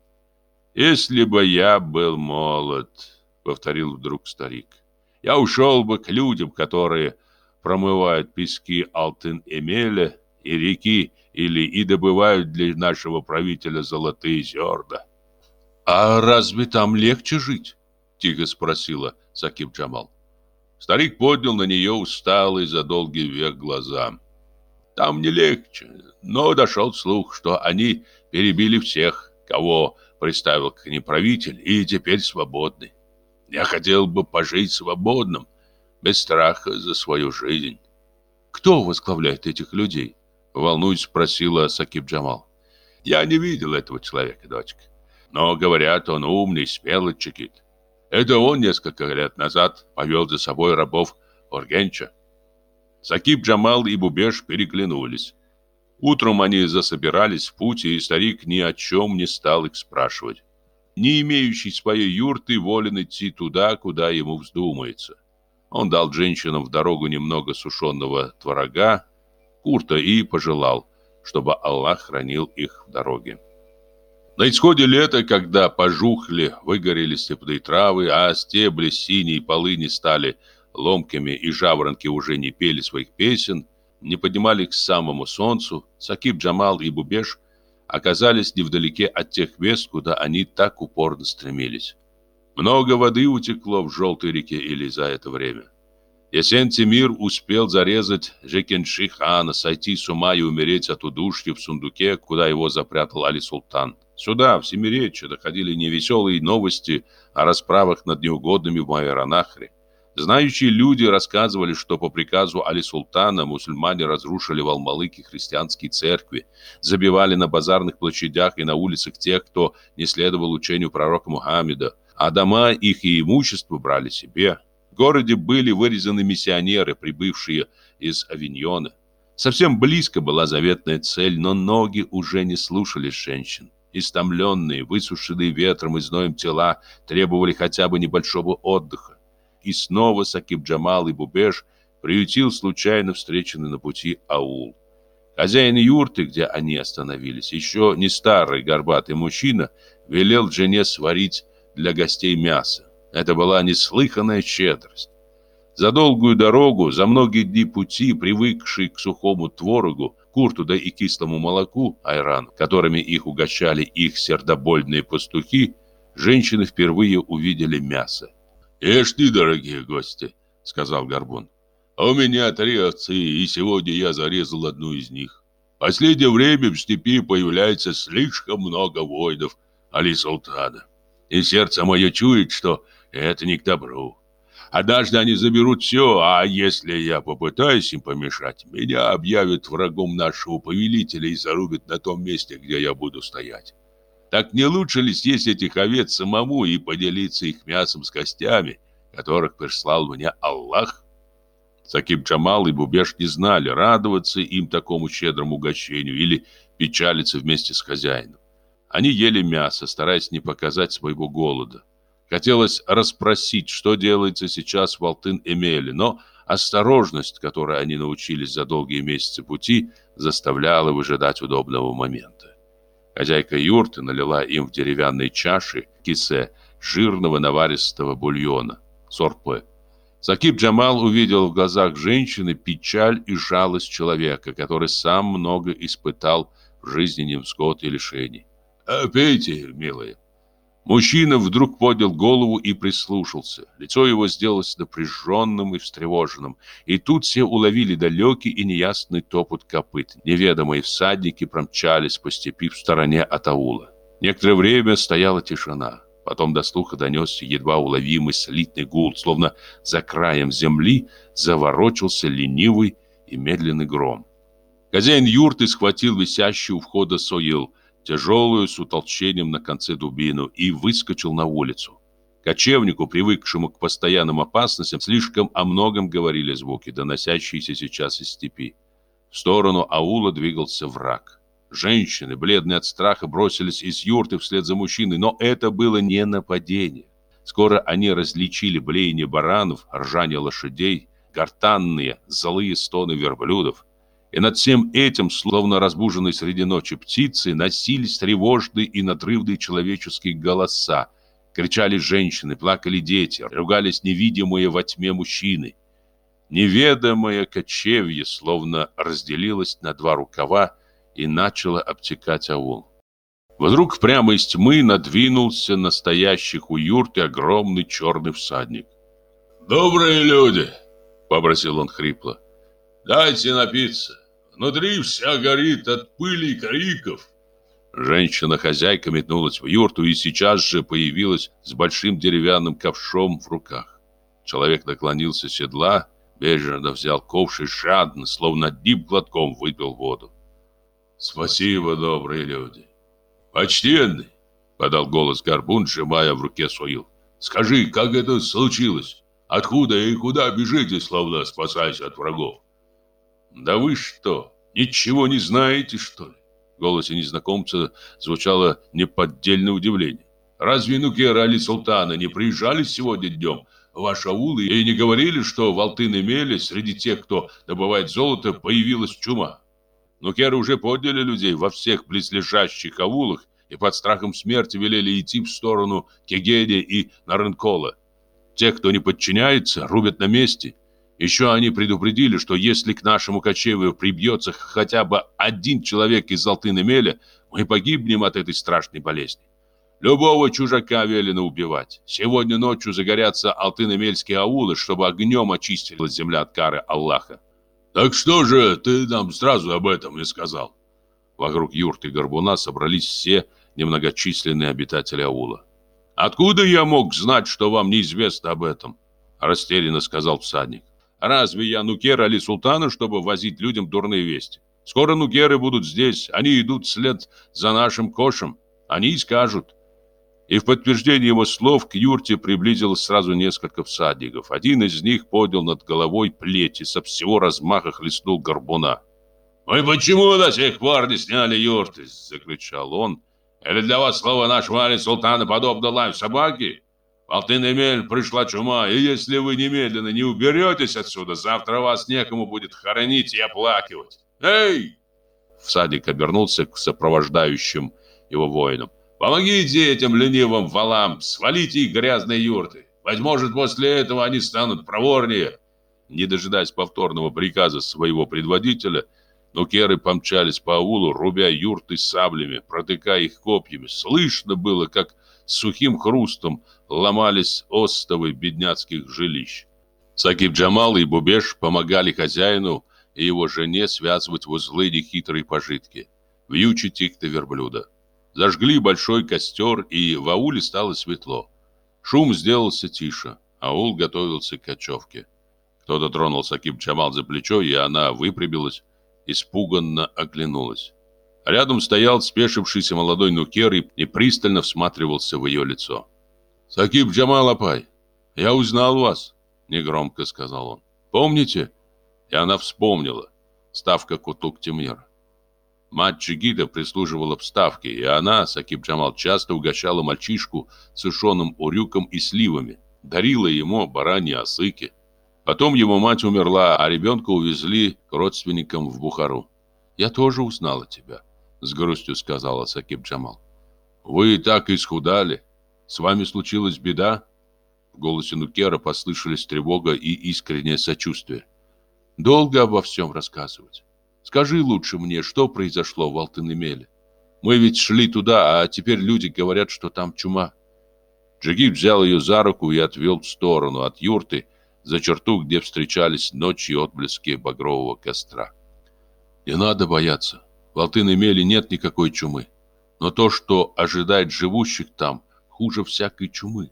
«Если бы я был молод», — повторил вдруг старик, — «я ушел бы к людям, которые промывают пески Алтын-Эмеля и реки или и добывают для нашего правителя золотые зерна». «А разве там легче жить?» — тихо спросила Сакиб Джамал. Старик поднял на нее усталый за долгий век глаза. Там не легче, но дошел слух, что они перебили всех, кого приставил к ним правитель, и теперь свободны. Я хотел бы пожить свободным, без страха за свою жизнь. Кто возглавляет этих людей? Волнуюсь, спросила Сакиб Джамал. Я не видел этого человека, дочка. Но, говорят, он умный, смелый чекит. Это он несколько лет назад повел за собой рабов Оргенча. Сакиб Джамал и Бубеш переглянулись. Утром они засобирались в путь, и старик ни о чем не стал их спрашивать. Не имеющий своей юрты волен идти туда, куда ему вздумается. Он дал женщинам в дорогу немного сушеного творога, курта и пожелал, чтобы Аллах хранил их в дороге. На исходе лета, когда пожухли, выгорели степные травы, а стебли синей полыни стали ломкими и жаворонки уже не пели своих песен, не поднимали к самому солнцу, Сакиб Джамал и Бубеш оказались невдалеке от тех мест, куда они так упорно стремились. Много воды утекло в желтой реке или за это время. Ясен Тимир успел зарезать Жекенши хана, сойти с ума и умереть от удушья в сундуке, куда его запрятал Али Султан. Сюда, в Семиречье, доходили невеселые новости о расправах над неугодными в Майоранахре. Знающие люди рассказывали, что по приказу Али-Султана мусульмане разрушили в Алмалыке христианские церкви, забивали на базарных площадях и на улицах тех, кто не следовал учению пророка Мухаммеда, а дома их и имущество брали себе. В городе были вырезаны миссионеры, прибывшие из Авиньона. Совсем близко была заветная цель, но ноги уже не слушались женщин. Истомленные, высушенные ветром и зноем тела требовали хотя бы небольшого отдыха. И снова Сакиб Джамал и Бубеш приютил случайно встреченный на пути аул. Хозяин юрты, где они остановились, еще не старый горбатый мужчина, велел жене сварить для гостей мясо. Это была неслыханная щедрость. За долгую дорогу, за многие дни пути, привыкший к сухому творогу, курту да и кислому молоку, айран, которыми их угощали их сердобольные пастухи, женщины впервые увидели мясо. «Ешьте, дорогие гости», — сказал Горбун. «А у меня три овцы, и сегодня я зарезал одну из них. Последнее время в степи появляется слишком много воинов Али Султана, и сердце мое чует, что это не к добру. Однажды они заберут все, а если я попытаюсь им помешать, меня объявят врагом нашего повелителя и зарубят на том месте, где я буду стоять. Так не лучше ли съесть этих овец самому и поделиться их мясом с костями, которых прислал мне Аллах? Сакиб Джамал и Бубеш не знали, радоваться им такому щедрому угощению или печалиться вместе с хозяином. Они ели мясо, стараясь не показать своего голода. Хотелось расспросить, что делается сейчас в Алтын-Эмеле, но осторожность, которой они научились за долгие месяцы пути, заставляла выжидать удобного момента. Хозяйка юрты налила им в деревянные чаши кисе жирного наваристого бульона, сорпе. Сакиб Джамал увидел в глазах женщины печаль и жалость человека, который сам много испытал в жизни невзгод и лишений. «Пейте, милые», Мужчина вдруг поднял голову и прислушался. Лицо его сделалось напряженным и встревоженным. И тут все уловили далекий и неясный топот копыт. Неведомые всадники промчались по степи в стороне от аула. Некоторое время стояла тишина. Потом до слуха донесся едва уловимый слитный гул, словно за краем земли заворочился ленивый и медленный гром. Хозяин юрты схватил висящую у входа соил, тяжелую с утолчением на конце дубину, и выскочил на улицу. Кочевнику, привыкшему к постоянным опасностям, слишком о многом говорили звуки, доносящиеся сейчас из степи. В сторону аула двигался враг. Женщины, бледные от страха, бросились из юрты вслед за мужчиной, но это было не нападение. Скоро они различили блеяние баранов, ржание лошадей, гортанные, злые стоны верблюдов. И над всем этим, словно разбуженные среди ночи птицы, носились тревожные и надрывные человеческие голоса. Кричали женщины, плакали дети, ругались невидимые во тьме мужчины. Неведомое кочевье словно разделилось на два рукава и начало обтекать аул. Вдруг прямо из тьмы надвинулся настоящих у юрты огромный черный всадник. «Добрые люди!» — попросил он хрипло. «Дайте напиться. Внутри вся горит от пыли и криков». Женщина-хозяйка метнулась в юрту и сейчас же появилась с большим деревянным ковшом в руках. Человек наклонился с седла, бережно взял ковш и жадно, словно одним глотком, выпил воду. «Спасибо, добрые люди!» «Почтенный!» — подал голос Горбун, сжимая в руке свою. «Скажи, как это случилось? Откуда и куда бежите, словно спасаясь от врагов?» «Да вы что, ничего не знаете, что ли?» В голосе незнакомца звучало неподдельное удивление. «Разве Нукера Али Султана не приезжали сегодня днем в ваш аул и не говорили, что в Алтын-Эмеле среди тех, кто добывает золото, появилась чума? Нукеры уже подняли людей во всех близлежащих аулах и под страхом смерти велели идти в сторону Кегеди и Нарынкола. Тех, кто не подчиняется, рубят на месте. Еще они предупредили, что если к нашему кочевью прибьется хотя бы один человек из Алтын-Эмеля, мы погибнем от этой страшной болезни. Любого чужака велено убивать. Сегодня ночью загорятся алтын-эмельские аулы, чтобы огнем очистилась земля от кары Аллаха. Так что же ты нам сразу об этом не сказал? Вокруг юрты Горбуна собрались все немногочисленные обитатели аула. Откуда я мог знать, что вам неизвестно об этом? Растерянно сказал всадник. Разве я нукер Али Султана, чтобы возить людям дурные вести? Скоро нукеры будут здесь, они идут вслед за нашим кошем. Они и скажут. И в подтверждение его слов к юрте приблизилось сразу несколько всадников. Один из них поднял над головой плети, со всего размаха хлестнул горбуна. «Вы почему до сих пор не сняли юрты?» – закричал он. «Или для вас слово нашего Али Султана подобно лаю собаки? Алтын-Эмель пришла чума, и если вы немедленно не уберетесь отсюда, завтра вас некому будет хоронить и оплакивать. Эй!» Всадник обернулся к сопровождающим его воинам. Помогите этим ленивым валам, свалите их грязные юрты. Быть может, после этого они станут проворнее. Не дожидаясь повторного приказа своего предводителя, нукеры помчались по аулу, рубя юрты саблями, протыкая их копьями. Слышно было, как сухим хрустом ломались остовы бедняцких жилищ. Сакиб Джамал и Бубеш помогали хозяину и его жене связывать в узлы нехитрые пожитки, вьючить их до верблюда. Зажгли большой костер, и в ауле стало светло. Шум сделался тише. Аул готовился к кочевке. Кто-то тронул Сакиб Чамал за плечо, и она выпрямилась, испуганно оглянулась. Рядом стоял спешившийся молодой нукер и пристально всматривался в ее лицо. «Сакиб Джамал Апай, я узнал вас», — негромко сказал он. «Помните?» И она вспомнила. Ставка Кутук Тимир. Мать Чигита прислуживала в ставке, и она, Сакиб Джамал, часто угощала мальчишку сушеным урюком и сливами, дарила ему бараньи осыки. Потом его мать умерла, а ребенка увезли к родственникам в Бухару. «Я тоже узнала тебя», — с грустью сказала Сакиб Джамал. «Вы так исхудали. С вами случилась беда?» В голосе Нукера послышались тревога и искреннее сочувствие. «Долго обо всем рассказывать. Скажи лучше мне, что произошло в Алтынемеле? Мы ведь шли туда, а теперь люди говорят, что там чума. Джигит взял ее за руку и отвел в сторону от юрты, за черту, где встречались ночью отблески багрового костра. Не надо бояться. В Алтын-Эмеле нет никакой чумы. Но то, что ожидает живущих там, хуже всякой чумы.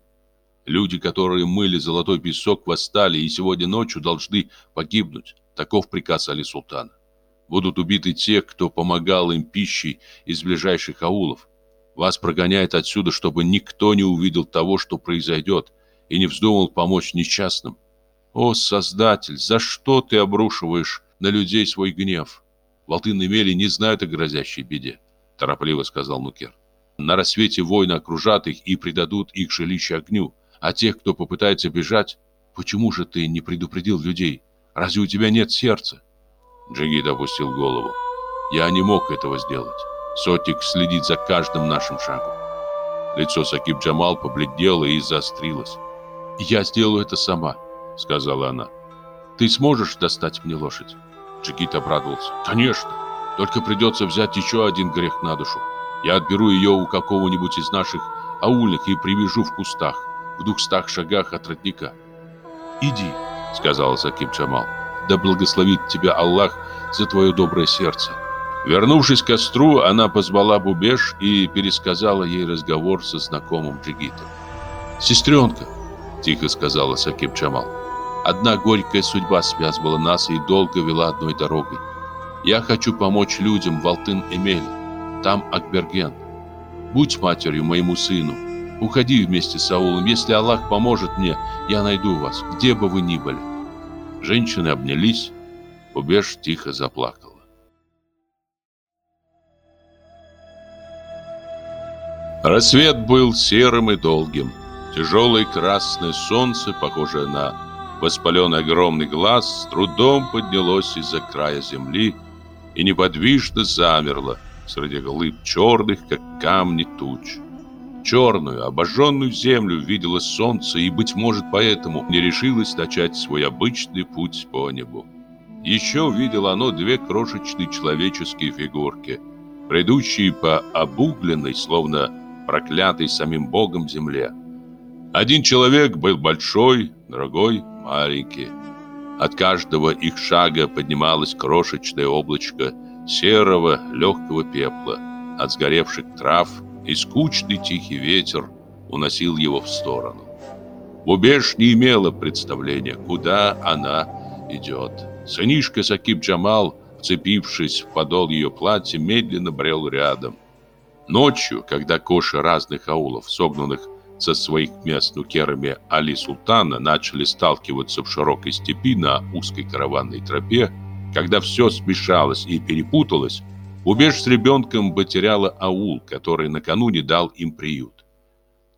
Люди, которые мыли золотой песок, восстали и сегодня ночью должны погибнуть. Таков приказ Али Султана. Будут убиты те, кто помогал им пищей из ближайших аулов. Вас прогоняет отсюда, чтобы никто не увидел того, что произойдет, и не вздумал помочь несчастным. О, Создатель, за что ты обрушиваешь на людей свой гнев? Волты Немели не знают о грозящей беде, торопливо сказал Нукер. На рассвете воины окружат их и предадут их жилище огню, а тех, кто попытается бежать, почему же ты не предупредил людей? Разве у тебя нет сердца? Джигит опустил голову. Я не мог этого сделать. Сотик следит за каждым нашим шагом. Лицо Сакиб Джамал побледнело и заострилось. «Я сделаю это сама», — сказала она. «Ты сможешь достать мне лошадь?» Джигит обрадовался. «Конечно. Только придется взять еще один грех на душу. Я отберу ее у какого-нибудь из наших аульных и привяжу в кустах, в двухстах шагах от родника». «Иди», — сказал Сакиб Джамал. «Да благословит тебя Аллах за твое доброе сердце». Вернувшись к костру, она позвала Бубеш и пересказала ей разговор со знакомым джигитом. «Сестренка», — тихо сказала Сакиб Джамал, — «одна горькая судьба связывала нас и долго вела одной дорогой. Я хочу помочь людям в Алтын-Эмель, там Акберген. Будь матерью моему сыну, уходи вместе с Аулом. Если Аллах поможет мне, я найду вас, где бы вы ни были». Женщины обнялись, Бубеш тихо заплакал. Рассвет был серым и долгим. Тяжелое красное солнце, похожее на воспаленный огромный глаз, с трудом поднялось из-за края земли и неподвижно замерло среди глыб черных, как камни туч. Черную, обожженную землю видело солнце и, быть может, поэтому не решилось начать свой обычный путь по небу. Еще увидело оно две крошечные человеческие фигурки, придущие по обугленной, словно проклятой самим Богом земле. Один человек был большой, другой маленький. От каждого их шага поднималось крошечное облачко серого легкого пепла от сгоревших трав, и скучный тихий ветер уносил его в сторону. Бубеш не имела представления, куда она идет. Сынишка Сакиб Джамал, вцепившись в подол ее платья, медленно брел рядом – Ночью, когда коши разных аулов, согнанных со своих мест нукерами Али Султана, начали сталкиваться в широкой степи на узкой караванной тропе, когда все смешалось и перепуталось, Убеж с ребенком потеряла аул, который накануне дал им приют.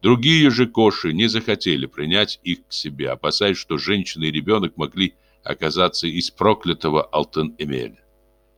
Другие же коши не захотели принять их к себе, опасаясь, что женщина и ребенок могли оказаться из проклятого Алтен-Эмеля.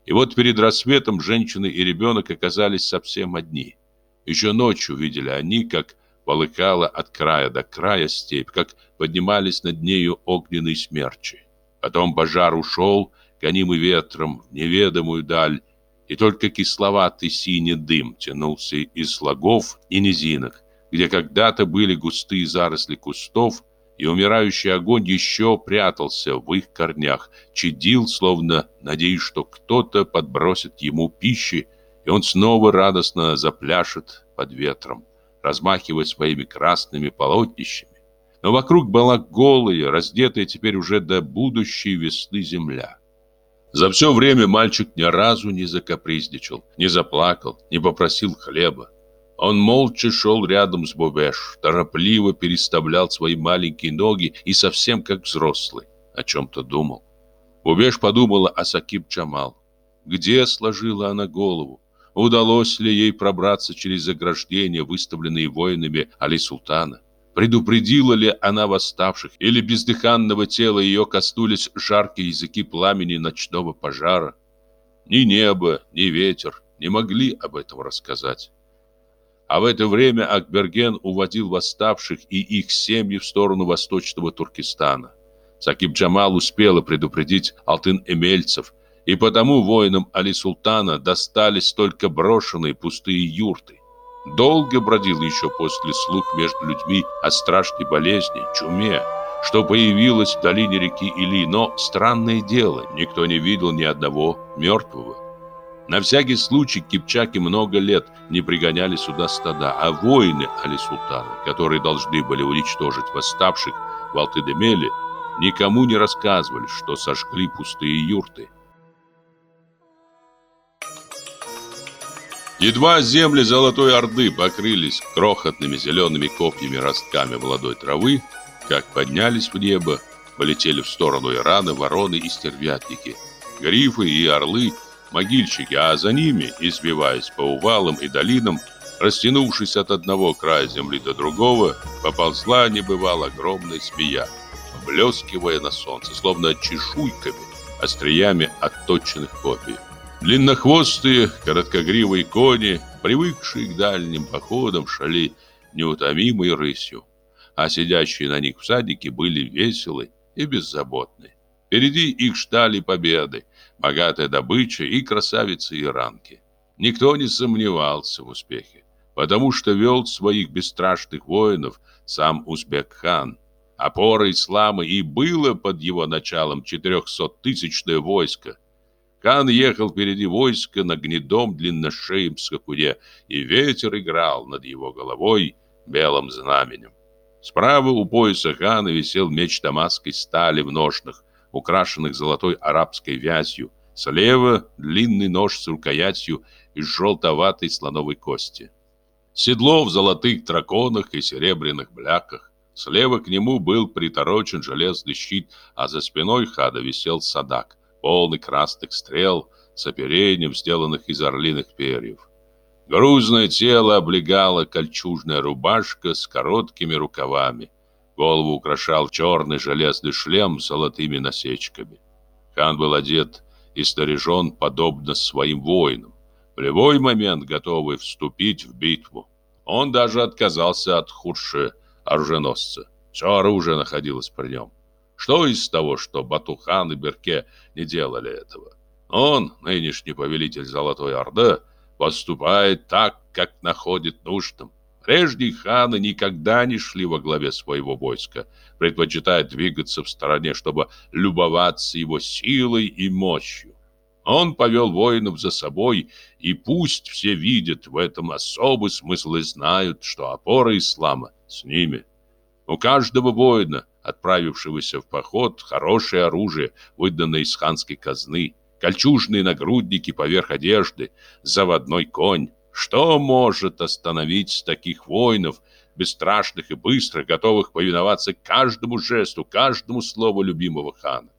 И вот перед рассветом женщины и ребенок оказались совсем одни. Еще ночью видели они, как полыхала от края до края степь, как поднимались над нею огненные смерчи. Потом пожар ушел, гонимый ветром, в неведомую даль, и только кисловатый синий дым тянулся из лагов и низинок, где когда-то были густые заросли кустов, и умирающий огонь еще прятался в их корнях, чадил, словно надеясь, что кто-то подбросит ему пищи, и он снова радостно запляшет под ветром, размахивая своими красными полотнищами. Но вокруг была голая, раздетая теперь уже до будущей весны земля. За все время мальчик ни разу не закапризничал, не заплакал, не попросил хлеба. Он молча шел рядом с Бобеш, торопливо переставлял свои маленькие ноги и совсем как взрослый, о чем-то думал. Бобеш подумала о Сакиб Джамал. Где сложила она голову? Удалось ли ей пробраться через заграждения, выставленные воинами Али Султана? Предупредила ли она восставших, или бездыханного тела ее коснулись жаркие языки пламени ночного пожара? Ни небо, ни ветер не могли об этом рассказать. А в это время Акберген уводил восставших и их семьи в сторону восточного Туркестана. Сакиб Джамал успела предупредить алтын-эмельцев, и потому воинам Али-Султана достались только брошенные пустые юрты. Долго бродил еще после слух между людьми о страшной болезни, чуме, что появилась в долине реки Или, но странное дело, никто не видел ни одного мертвого. На всякий случай кипчаки много лет не пригоняли сюда стада, а воины Али-Султана, которые должны были уничтожить восставших в Алтыдемеле, никому не рассказывали, что сожгли пустые юрты. Едва земли Золотой Орды покрылись крохотными зелеными копьями ростками молодой травы, как поднялись в небо, полетели в сторону Ирана вороны и стервятники, грифы и орлы, могильщики, а за ними, избиваясь по увалам и долинам, растянувшись от одного края земли до другого, поползла небывало огромная змея, блескивая на солнце, словно чешуйками, остриями отточенных копий. Длиннохвостые, короткогривые кони, привыкшие к дальним походам, шали неутомимой рысью, а сидящие на них всадники были веселы и беззаботны. Впереди их ждали победы, богатая добыча и красавицы-иранки. Никто не сомневался в успехе, потому что вел своих бесстрашных воинов сам Узбек-хан. Опора ислама и было под его началом 400-тысячное войско, Кан ехал впереди войска на гнедом длинношеем скакуне, и ветер играл над его головой белым знаменем. Справа у пояса хана висел меч дамасской стали в ножнах, украшенных золотой арабской вязью. Слева длинный нож с рукоятью из желтоватой слоновой кости. Седло в золотых драконах и серебряных бляках. Слева к нему был приторочен железный щит, а за спиной хада висел садак полный красных стрел с оперением, сделанных из орлиных перьев. Грузное тело облегала кольчужная рубашка с короткими рукавами. Голову украшал черный железный шлем с золотыми насечками. Хан был одет и снаряжен подобно своим воинам, в любой момент готовый вступить в битву. Он даже отказался от худшего оруженосца. Все оружие находилось при нем. Что из того, что Батухан и Берке не делали этого? Он, нынешний повелитель Золотой Орды, поступает так, как находит нужным. Прежние ханы никогда не шли во главе своего войска, предпочитая двигаться в стороне, чтобы любоваться его силой и мощью. Он повел воинов за собой, и пусть все видят в этом особый смысл и знают, что опора ислама с ними. У каждого воина отправившегося в поход, хорошее оружие, выданное из ханской казны, кольчужные нагрудники поверх одежды, заводной конь. Что может остановить таких воинов, бесстрашных и быстрых, готовых повиноваться каждому жесту, каждому слову любимого хана?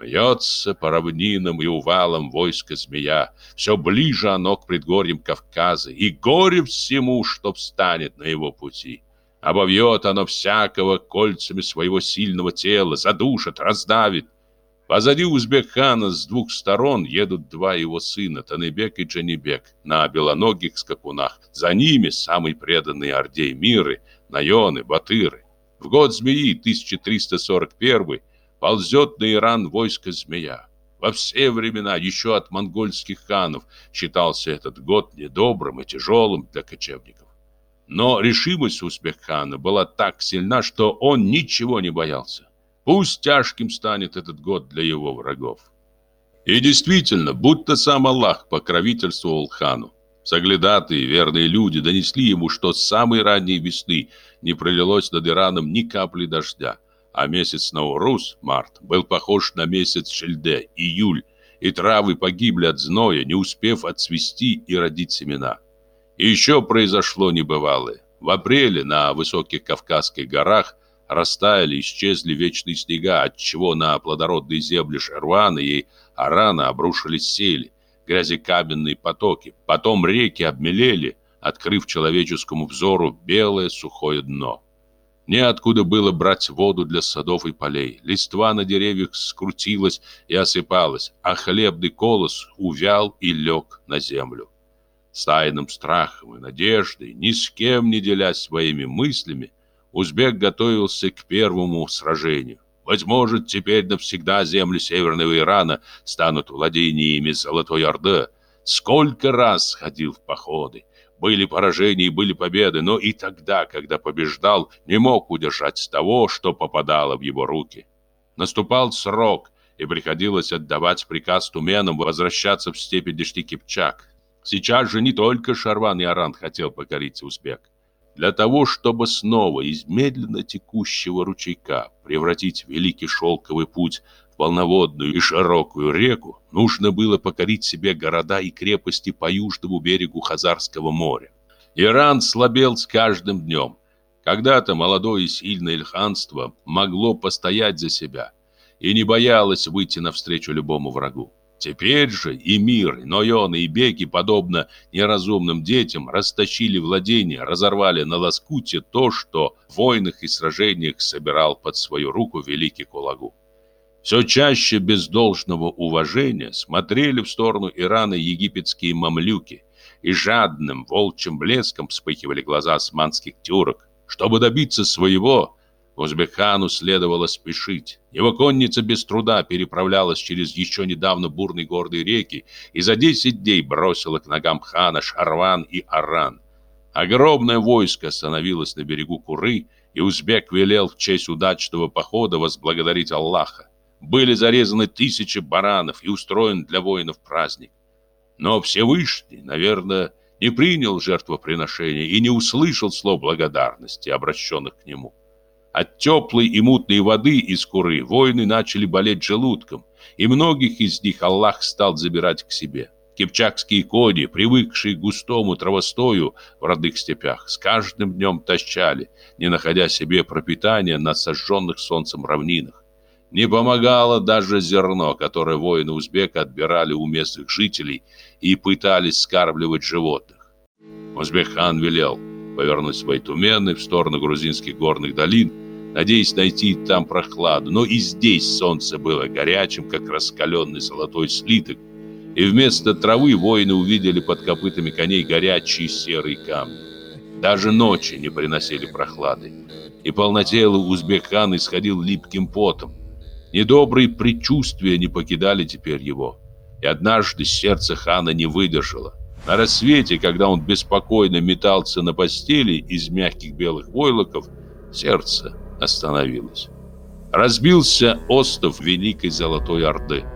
Мьется по равнинам и увалам войско змея, все ближе оно к предгорьям Кавказа, и горе всему, что встанет на его пути. Обовьет оно всякого кольцами своего сильного тела, задушит, раздавит. Позади Узбек-хана с двух сторон едут два его сына, Таныбек и Джанибек, на белоногих скакунах. За ними самые преданные ордей миры, Найоны, Батыры. В год змеи 1341 ползет на Иран войско змея. Во все времена, еще от монгольских ханов, считался этот год недобрым и тяжелым для кочевников. Но решимость Узбекхана была так сильна, что он ничего не боялся. Пусть тяжким станет этот год для его врагов. И действительно, будто сам Аллах покровительствовал хану. Соглядатые верные люди донесли ему, что с самой ранней весны не пролилось над Ираном ни капли дождя, а месяц Наурус, март, был похож на месяц Шельде, июль, и травы погибли от зноя, не успев отцвести и родить семена. И еще произошло небывалое. В апреле на высоких Кавказских горах растаяли, исчезли вечные снега, отчего на плодородные земли Шервана и Арана обрушились сели, грязекаменные потоки. Потом реки обмелели, открыв человеческому взору белое сухое дно. Неоткуда было брать воду для садов и полей. Листва на деревьях скрутилась и осыпалась, а хлебный колос увял и лег на землю с тайным страхом и надеждой, ни с кем не делясь своими мыслями, узбек готовился к первому сражению. Быть может, теперь навсегда земли Северного Ирана станут владениями Золотой Орды. Сколько раз ходил в походы. Были поражения и были победы, но и тогда, когда побеждал, не мог удержать того, что попадало в его руки. Наступал срок, и приходилось отдавать приказ туменам возвращаться в степи Дешти-Кипчак. Сейчас же не только Шарван и Аран хотел покорить узбек. Для того, чтобы снова из медленно текущего ручейка превратить великий шелковый путь в полноводную и широкую реку, нужно было покорить себе города и крепости по южному берегу Хазарского моря. Иран слабел с каждым днем. Когда-то молодое и сильное ильханство могло постоять за себя и не боялось выйти навстречу любому врагу. Теперь же и мир, и Нойон, и Беки, подобно неразумным детям, растащили владения, разорвали на лоскуте то, что в войнах и сражениях собирал под свою руку великий Кулагу. Все чаще без должного уважения смотрели в сторону Ирана египетские мамлюки, и жадным волчьим блеском вспыхивали глаза османских тюрок. Чтобы добиться своего, Узбекхану следовало спешить. Его конница без труда переправлялась через еще недавно бурные горные реки и за 10 дней бросила к ногам хана Шарван и Аран. Огромное войско остановилось на берегу Куры, и узбек велел в честь удачного похода возблагодарить Аллаха. Были зарезаны тысячи баранов и устроен для воинов праздник. Но Всевышний, наверное, не принял жертвоприношения и не услышал слов благодарности, обращенных к нему. От теплой и мутной воды из куры воины начали болеть желудком, и многих из них Аллах стал забирать к себе. Кипчакские кони, привыкшие к густому травостою в родных степях, с каждым днем тащали, не находя себе пропитания на сожженных солнцем равнинах. Не помогало даже зерно, которое воины узбека отбирали у местных жителей и пытались скармливать животных. Узбек-хан велел повернуть свои тумены в сторону грузинских горных долин, надеясь найти там прохладу. Но и здесь солнце было горячим, как раскаленный золотой слиток, и вместо травы воины увидели под копытами коней горячие серые камни. Даже ночи не приносили прохлады, и полнотелый узбек-хан исходил липким потом. Недобрые предчувствия не покидали теперь его, и однажды сердце хана не выдержало. На рассвете, когда он беспокойно метался на постели из мягких белых войлоков, сердце остановилось. Разбился остов Великой Золотой Орды.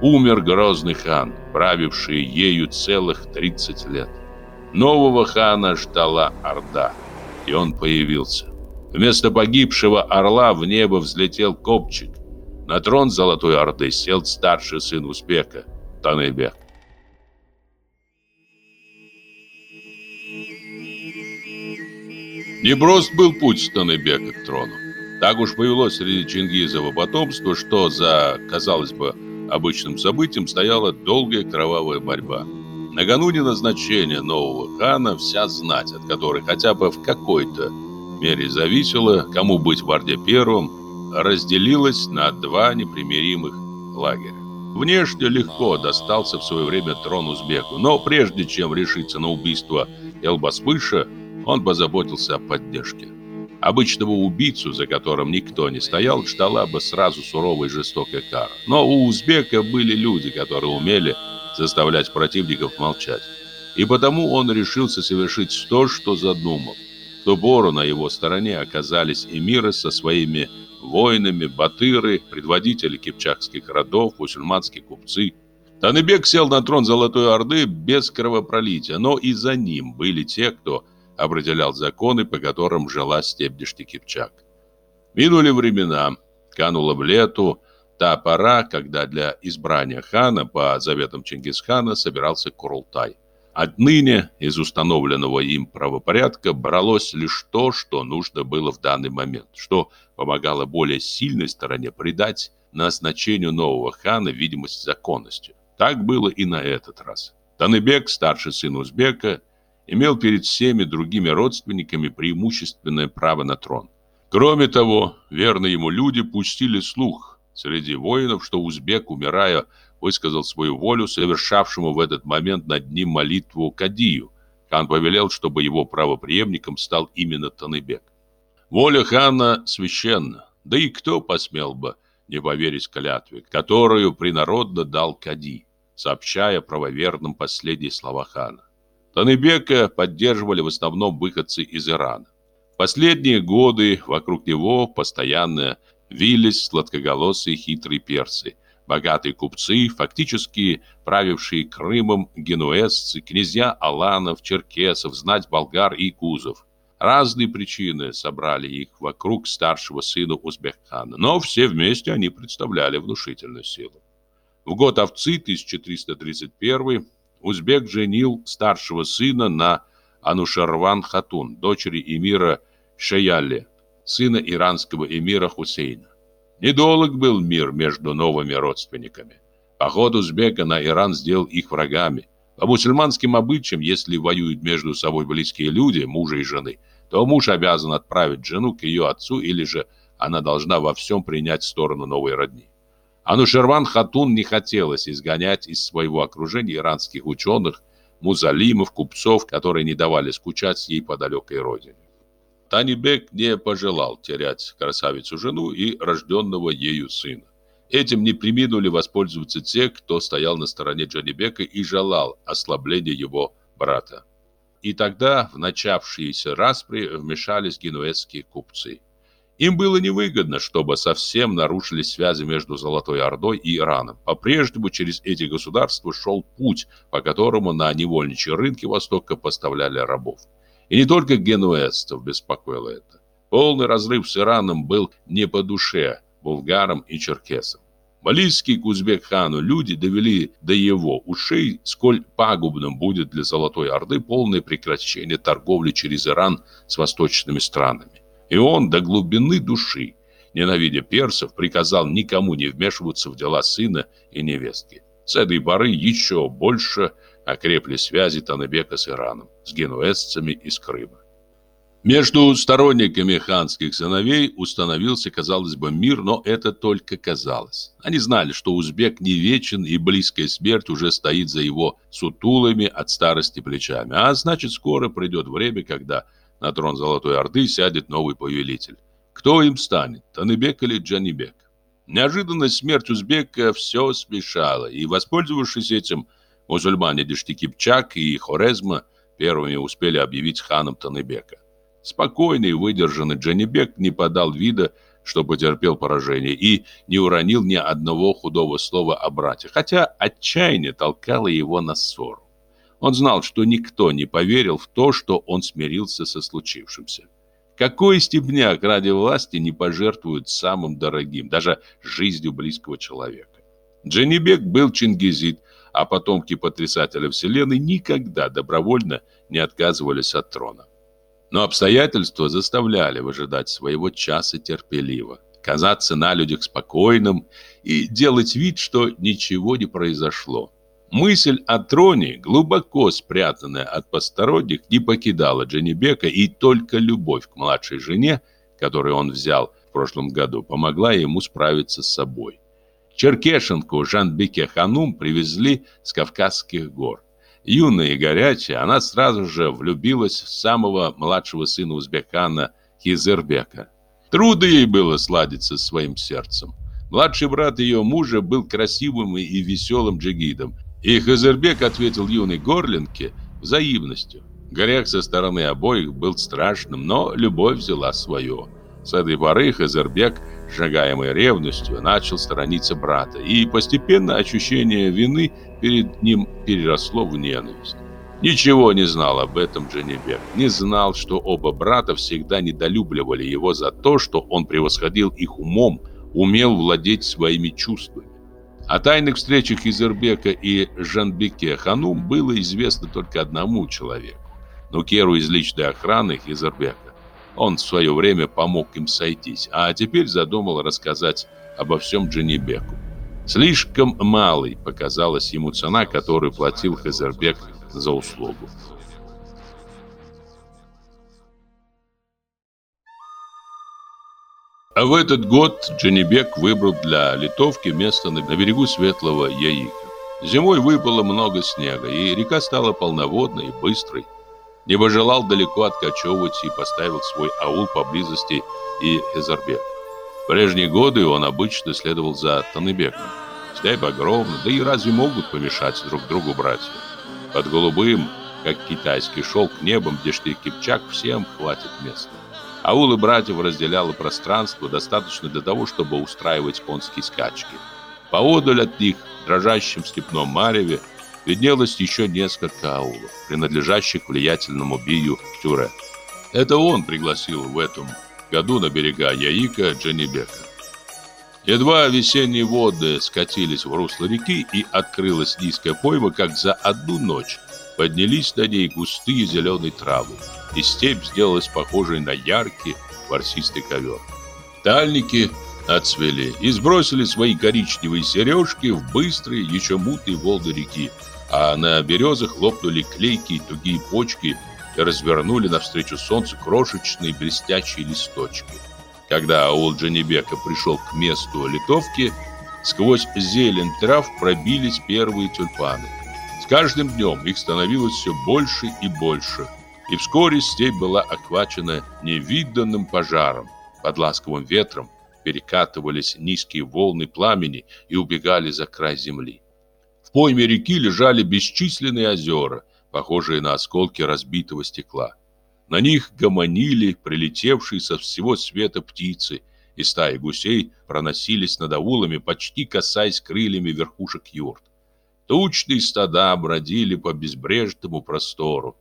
Умер грозный хан, правивший ею целых 30 лет. Нового хана ждала Орда, и он появился. Вместо погибшего орла в небо взлетел копчик. На трон Золотой Орды сел старший сын Узбека, Таныбек. Непрост был путь Станыбека к трону. Так уж повелось среди Чингизова потомства, что за, казалось бы, обычным событием стояла долгая кровавая борьба. Накануне назначения нового хана вся знать, от которой хотя бы в какой-то мере зависела, кому быть в Орде первым, разделилась на два непримиримых лагеря. Внешне легко достался в свое время трон узбеку, но прежде чем решиться на убийство Элбасбыша, он позаботился о поддержке. Обычного убийцу, за которым никто не стоял, ждала бы сразу суровая и жестокая кара. Но у узбека были люди, которые умели заставлять противников молчать. И потому он решился совершить то, что задумал. В ту пору на его стороне оказались эмиры со своими воинами, батыры, предводители кипчакских родов, мусульманские купцы. Таныбек сел на трон Золотой Орды без кровопролития, но и за ним были те, кто определял законы, по которым жила степь Кипчак. Минули времена, канула в лету та пора, когда для избрания хана по заветам Чингисхана собирался Курултай. Отныне из установленного им правопорядка бралось лишь то, что нужно было в данный момент, что помогало более сильной стороне придать назначению нового хана видимость законности. Так было и на этот раз. Таныбек, старший сын Узбека, имел перед всеми другими родственниками преимущественное право на трон. Кроме того, верные ему люди пустили слух среди воинов, что узбек, умирая, высказал свою волю совершавшему в этот момент над ним молитву Кадию. Хан повелел, чтобы его правопреемником стал именно Таныбек. Воля хана священна, да и кто посмел бы не поверить клятве, которую принародно дал Кади, сообщая правоверным последние слова хана. Таныбека поддерживали в основном выходцы из Ирана. Последние годы вокруг него постоянно вились сладкоголосые хитрые персы, Богатые купцы, фактически правившие Крымом генуэзцы, князья Аланов, Черкесов, знать болгар и Кузов. Разные причины собрали их вокруг старшего сына Узбекхана, но все вместе они представляли внушительную силу. В год овцы 1331 Узбек женил старшего сына на Анушарван Хатун, дочери эмира Шаялли, сына иранского эмира Хусейна. Недолг был мир между новыми родственниками. Поход узбека на Иран сделал их врагами. По мусульманским обычаям, если воюют между собой близкие люди, мужа и жены, то муж обязан отправить жену к ее отцу или же она должна во всем принять сторону новой родни. Анушерван Хатун не хотелось изгонять из своего окружения иранских ученых, музалимов, купцов, которые не давали скучать ей по далекой родине. Танибек не пожелал терять красавицу-жену и рожденного ею сына. Этим не приминули воспользоваться те, кто стоял на стороне Джанибека и желал ослабления его брата. И тогда в начавшиеся распри вмешались генуэзские купцы. Им было невыгодно, чтобы совсем нарушились связи между Золотой Ордой и Ираном. По-прежнему через эти государства шел путь, по которому на невольничьи рынки Востока поставляли рабов. И не только генуэзцев беспокоило это. Полный разрыв с Ираном был не по душе булгарам и черкесам. Близкие к Узбек-хану люди довели до его ушей, сколь пагубным будет для Золотой Орды полное прекращение торговли через Иран с восточными странами. И он до глубины души, ненавидя персов, приказал никому не вмешиваться в дела сына и невестки. С этой поры еще больше окрепли связи Танебека с Ираном, с генуэзцами из Крыма. Между сторонниками ханских сыновей установился, казалось бы, мир, но это только казалось. Они знали, что узбек не вечен и близкая смерть уже стоит за его сутулыми от старости плечами. А значит, скоро придет время, когда на трон Золотой Орды сядет новый повелитель. Кто им станет, Таныбек или Джанибек? Неожиданная смерть узбека все смешала, и, воспользовавшись этим, мусульмане Дешти Кипчак и Хорезма первыми успели объявить ханом Таныбека. Спокойный и выдержанный Джанибек не подал вида, что потерпел поражение, и не уронил ни одного худого слова о брате, хотя отчаяние толкало его на ссору. Он знал, что никто не поверил в то, что он смирился со случившимся. Какой степняк ради власти не пожертвует самым дорогим, даже жизнью близкого человека? Дженнибек был чингизит, а потомки потрясателя вселенной никогда добровольно не отказывались от трона. Но обстоятельства заставляли выжидать своего часа терпеливо, казаться на людях спокойным и делать вид, что ничего не произошло. Мысль о троне, глубоко спрятанная от посторонних, не покидала Дженнибека, и только любовь к младшей жене, которую он взял в прошлом году, помогла ему справиться с собой. Черкешенку Жанбеке Ханум привезли с Кавказских гор. Юная и горячая, она сразу же влюбилась в самого младшего сына Узбекана Хизербека. Трудно ей было сладиться со своим сердцем. Младший брат ее мужа был красивым и веселым джигитом, и Хазербек ответил юной горлинке взаимностью. Грех со стороны обоих был страшным, но любовь взяла свое. С этой поры Хазербек, сжигаемый ревностью, начал сторониться брата, и постепенно ощущение вины перед ним переросло в ненависть. Ничего не знал об этом Дженнибек. Не знал, что оба брата всегда недолюбливали его за то, что он превосходил их умом, умел владеть своими чувствами. О тайных встречах Изербека и Жанбеке Ханум было известно только одному человеку. Нукеру из личной охраны Изербека. Он в свое время помог им сойтись, а теперь задумал рассказать обо всем Джанибеку. Слишком малой показалась ему цена, которую платил Хазербек за услугу. А в этот год Дженебек выбрал для литовки место на берегу Светлого Яика. Зимой выпало много снега, и река стала полноводной и быстрой. Не пожелал далеко откачевывать и поставил свой аул поблизости и Эзербек. В прежние годы он обычно следовал за Таныбеком. Степь огромна, да и разве могут помешать друг другу братья? Под голубым, как китайский шелк небом, где Кипчак, всем хватит места. Аулы братьев разделяло пространство, достаточно для того, чтобы устраивать конские скачки. Поодаль от них, в дрожащем степном мареве, виднелось еще несколько аулов, принадлежащих влиятельному бию Тюре. Это он пригласил в этом году на берега Яика Дженнибека. Едва весенние воды скатились в русло реки и открылась низкая пойма, как за одну ночь поднялись на ней густые зеленые травы, и степь сделалась похожей на яркий ворсистый ковер. Тальники отцвели и сбросили свои коричневые сережки в быстрые, еще мутные волны реки, а на березах лопнули клейкие тугие почки и развернули навстречу солнцу крошечные блестящие листочки. Когда аул Джанибека пришел к месту литовки, сквозь зелень трав пробились первые тюльпаны. С каждым днем их становилось все больше и больше, и вскоре степь была охвачена невиданным пожаром. Под ласковым ветром перекатывались низкие волны пламени и убегали за край земли. В пойме реки лежали бесчисленные озера, похожие на осколки разбитого стекла. На них гомонили прилетевшие со всего света птицы, и стаи гусей проносились над аулами, почти касаясь крыльями верхушек юрт. Тучные стада бродили по безбрежному простору.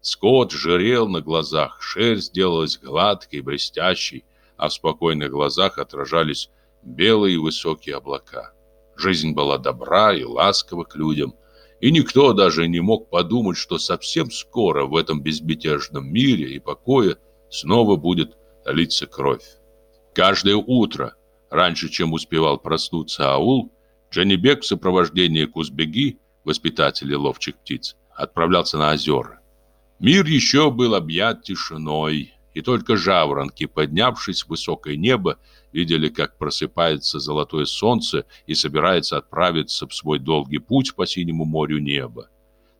Скот жирел на глазах, шерсть делалась гладкой, блестящей, а в спокойных глазах отражались белые высокие облака. Жизнь была добра и ласкова к людям – и никто даже не мог подумать, что совсем скоро в этом безмятежном мире и покое снова будет литься кровь. Каждое утро, раньше, чем успевал проснуться аул, Джанибек в сопровождении Кузбеги, воспитателя ловчих птиц, отправлялся на озера. Мир еще был объят тишиной, и только жаворонки, поднявшись в высокое небо, видели, как просыпается золотое солнце и собирается отправиться в свой долгий путь по синему морю неба.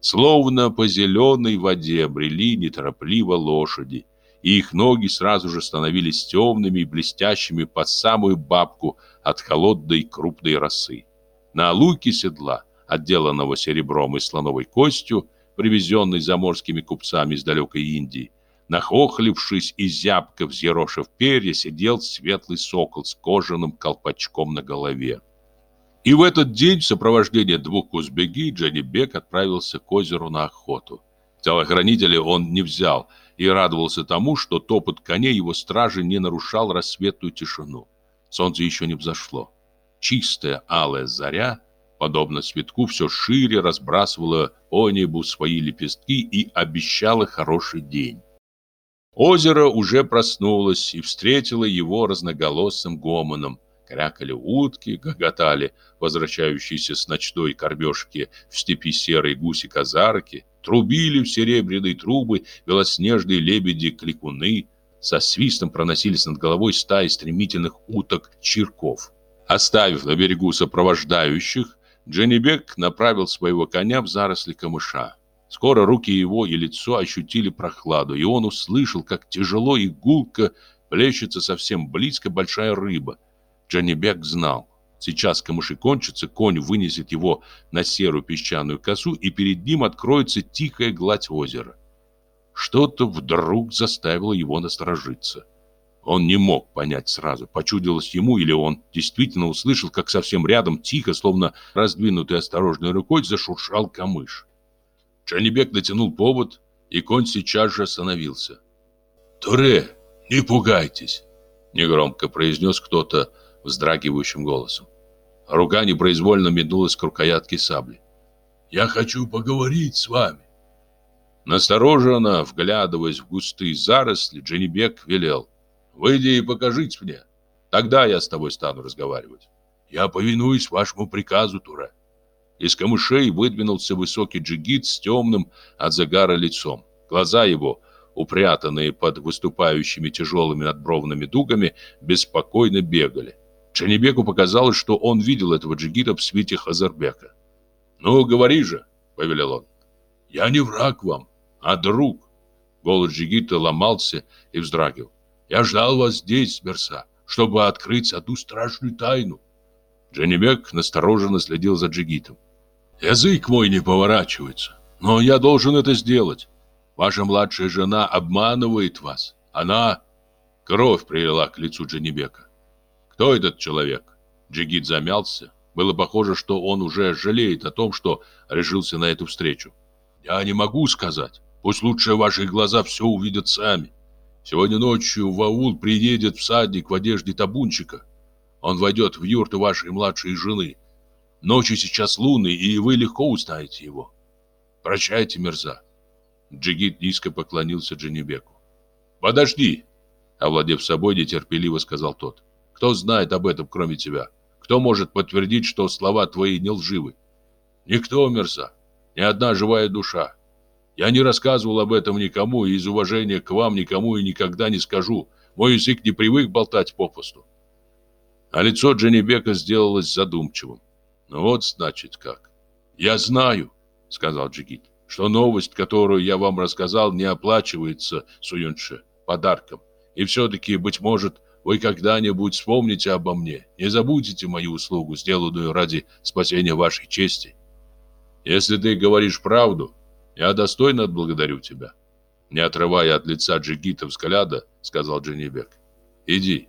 Словно по зеленой воде брели неторопливо лошади, и их ноги сразу же становились темными и блестящими под самую бабку от холодной крупной росы. На луке седла, отделанного серебром и слоновой костью, привезенной заморскими купцами из далекой Индии, Нахохлившись и зябко взъерошив перья, сидел светлый сокол с кожаным колпачком на голове. И в этот день в сопровождении двух узбеги Дженни Бек отправился к озеру на охоту. Телохранителя он не взял и радовался тому, что топот коней его стражи не нарушал рассветную тишину. Солнце еще не взошло. Чистая алая заря, подобно цветку, все шире разбрасывала по небу свои лепестки и обещала хороший день. Озеро уже проснулось и встретило его разноголосым гомоном. Крякали утки, гоготали возвращающиеся с ночной кормежки в степи серые гуси-казарки, трубили в серебряные трубы белоснежные лебеди-кликуны, со свистом проносились над головой стаи стремительных уток-чирков. Оставив на берегу сопровождающих, Дженнибек направил своего коня в заросли камыша. Скоро руки его и лицо ощутили прохладу, и он услышал, как тяжело и гулко плещется совсем близко большая рыба. Джанибек знал, сейчас камыши кончатся, конь вынесет его на серую песчаную косу, и перед ним откроется тихая гладь озера. Что-то вдруг заставило его насторожиться. Он не мог понять сразу, почудилось ему или он действительно услышал, как совсем рядом тихо, словно раздвинутый осторожной рукой, зашуршал камыш. Джанибек натянул повод, и конь сейчас же остановился. «Туре, не пугайтесь!» — негромко произнес кто-то вздрагивающим голосом. Рука непроизвольно метнулась к рукоятке сабли. «Я хочу поговорить с вами!» Настороженно, вглядываясь в густые заросли, Дженнибек велел. «Выйди и покажите мне. Тогда я с тобой стану разговаривать». «Я повинуюсь вашему приказу, Туре». Из камышей выдвинулся высокий джигит с темным от загара лицом. Глаза его, упрятанные под выступающими тяжелыми надбровными дугами, беспокойно бегали. Чанибеку показалось, что он видел этого джигита в свете Хазарбека. «Ну, говори же», — повелел он. «Я не враг вам, а друг». Голос джигита ломался и вздрагивал. «Я ждал вас здесь, Берса, чтобы открыть одну страшную тайну». Джанибек настороженно следил за джигитом. Язык мой не поворачивается, но я должен это сделать. Ваша младшая жена обманывает вас. Она... Кровь прилила к лицу Джанибека. Кто этот человек? Джигит замялся, Было похоже, что он уже жалеет о том, что решился на эту встречу. «Я не могу сказать. Пусть лучше ваши глаза все увидят сами. Сегодня ночью в аул приедет всадник в одежде табунчика. Он войдет в юрту вашей младшей жены. Ночи сейчас лунные, и вы легко узнаете его. Прощайте, мерза. Джигит низко поклонился Дженебеку. «Подожди!» Овладев собой, нетерпеливо сказал тот. «Кто знает об этом, кроме тебя? Кто может подтвердить, что слова твои не лживы?» «Никто, мерза. Ни одна живая душа. Я не рассказывал об этом никому, и из уважения к вам никому и никогда не скажу. Мой язык не привык болтать попусту. А лицо Дженнибека сделалось задумчивым. Ну вот, значит, как. Я знаю, сказал Джигит, что новость, которую я вам рассказал, не оплачивается Суюнше подарком. И все-таки, быть может, вы когда-нибудь вспомните обо мне, не забудете мою услугу, сделанную ради спасения вашей чести. Если ты говоришь правду, я достойно отблагодарю тебя. Не отрывая от лица Джигита взгляда, сказал Дженнибек. Иди.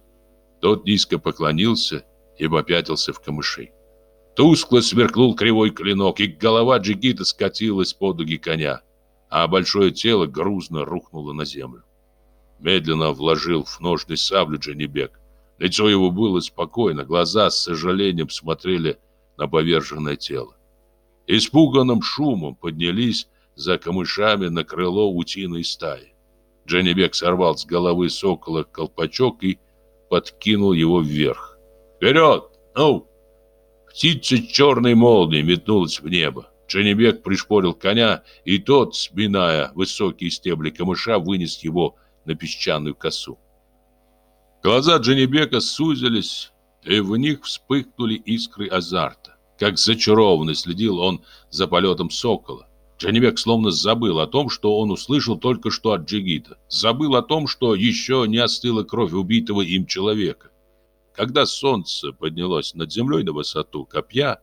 Тот низко поклонился и попятился в камыши. Тускло сверкнул кривой клинок, и голова Джигита скатилась под ноги коня, а большое тело грузно рухнуло на землю. Медленно вложил в ножны саблю Дженнибек. Лицо его было спокойно, глаза с сожалением смотрели на поверженное тело. Испуганным шумом поднялись за камышами на крыло утиной стаи. Дженнибек сорвал с головы сокола колпачок и подкинул его вверх. «Вперед! Ну!» Птица черной молнией метнулась в небо. Дженнибек пришпорил коня, и тот, сминая высокие стебли камыша, вынес его на песчаную косу. Глаза Дженнибека сузились, и в них вспыхнули искры азарта. Как зачарованный следил он за полетом сокола. Джанибек словно забыл о том, что он услышал только что от Джигита. Забыл о том, что еще не остыла кровь убитого им человека. Когда солнце поднялось над землей на высоту копья,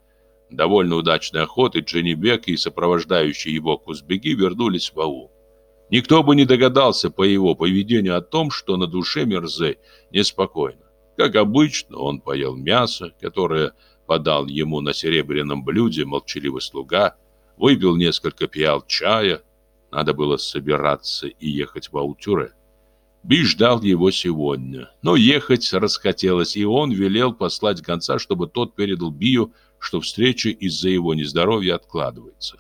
довольно удачной охоты Джанибек и сопровождающие его кузбеки вернулись в аул. Никто бы не догадался по его поведению о том, что на душе Мерзе неспокойно. Как обычно, он поел мясо, которое подал ему на серебряном блюде молчаливый слуга, выпил несколько пиал чая. Надо было собираться и ехать в Аутюре. Би ждал его сегодня, но ехать расхотелось, и он велел послать гонца, чтобы тот передал Бию, что встреча из-за его нездоровья откладывается.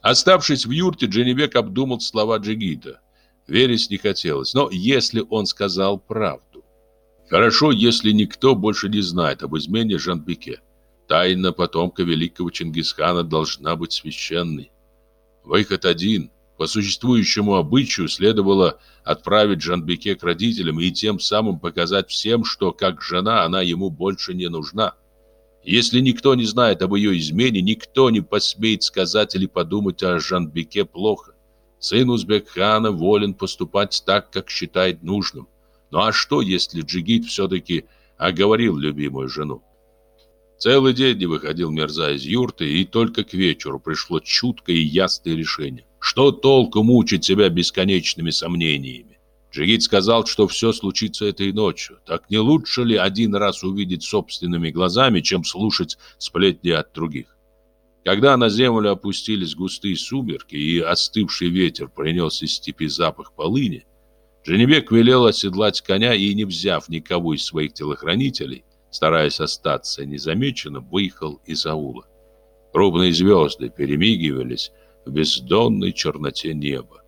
Оставшись в юрте, Дженебек обдумал слова Джигита. Верить не хотелось, но если он сказал правду. Хорошо, если никто больше не знает об измене Жан-Пике. Тайна потомка великого Чингисхана должна быть священной. Выход один. По существующему обычаю следовало отправить Жанбеке к родителям и тем самым показать всем, что как жена она ему больше не нужна. Если никто не знает об ее измене, никто не посмеет сказать или подумать о Жанбеке плохо. Сын Узбекхана волен поступать так, как считает нужным. Ну а что, если Джигит все-таки оговорил любимую жену? Целый день не выходил Мерза из юрты, и только к вечеру пришло чуткое и ясное решение. Что толку мучить себя бесконечными сомнениями? Джигит сказал, что все случится этой ночью. Так не лучше ли один раз увидеть собственными глазами, чем слушать сплетни от других? Когда на землю опустились густые сумерки и остывший ветер принес из степи запах полыни, Дженебек велел оседлать коня и, не взяв никого из своих телохранителей, стараясь остаться незамеченным, выехал из аула. Крупные звезды перемигивались в бездонной черноте неба.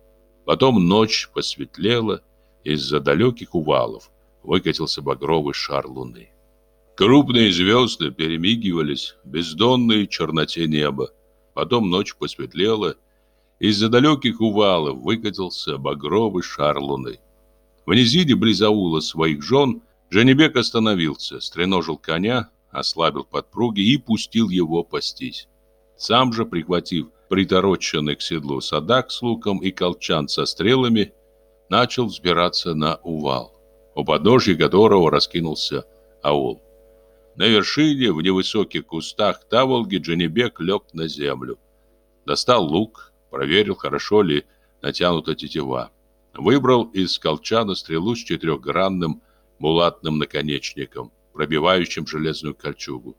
Потом ночь посветлела, из-за далеких увалов выкатился багровый шар луны. Крупные звезды перемигивались в бездонной черноте неба. Потом ночь посветлела, из-за далеких увалов выкатился багровый шар луны. В низине близ аула своих жен Женебек остановился, стреножил коня, ослабил подпруги и пустил его пастись. Сам же, прихватив притороченный к седлу садак с луком и колчан со стрелами, начал взбираться на увал, у подножья которого раскинулся аул. На вершине, в невысоких кустах Таволги, Дженебек лег на землю. Достал лук, проверил, хорошо ли натянута тетива. Выбрал из колчана стрелу с четырехгранным булатным наконечником, пробивающим железную кольчугу.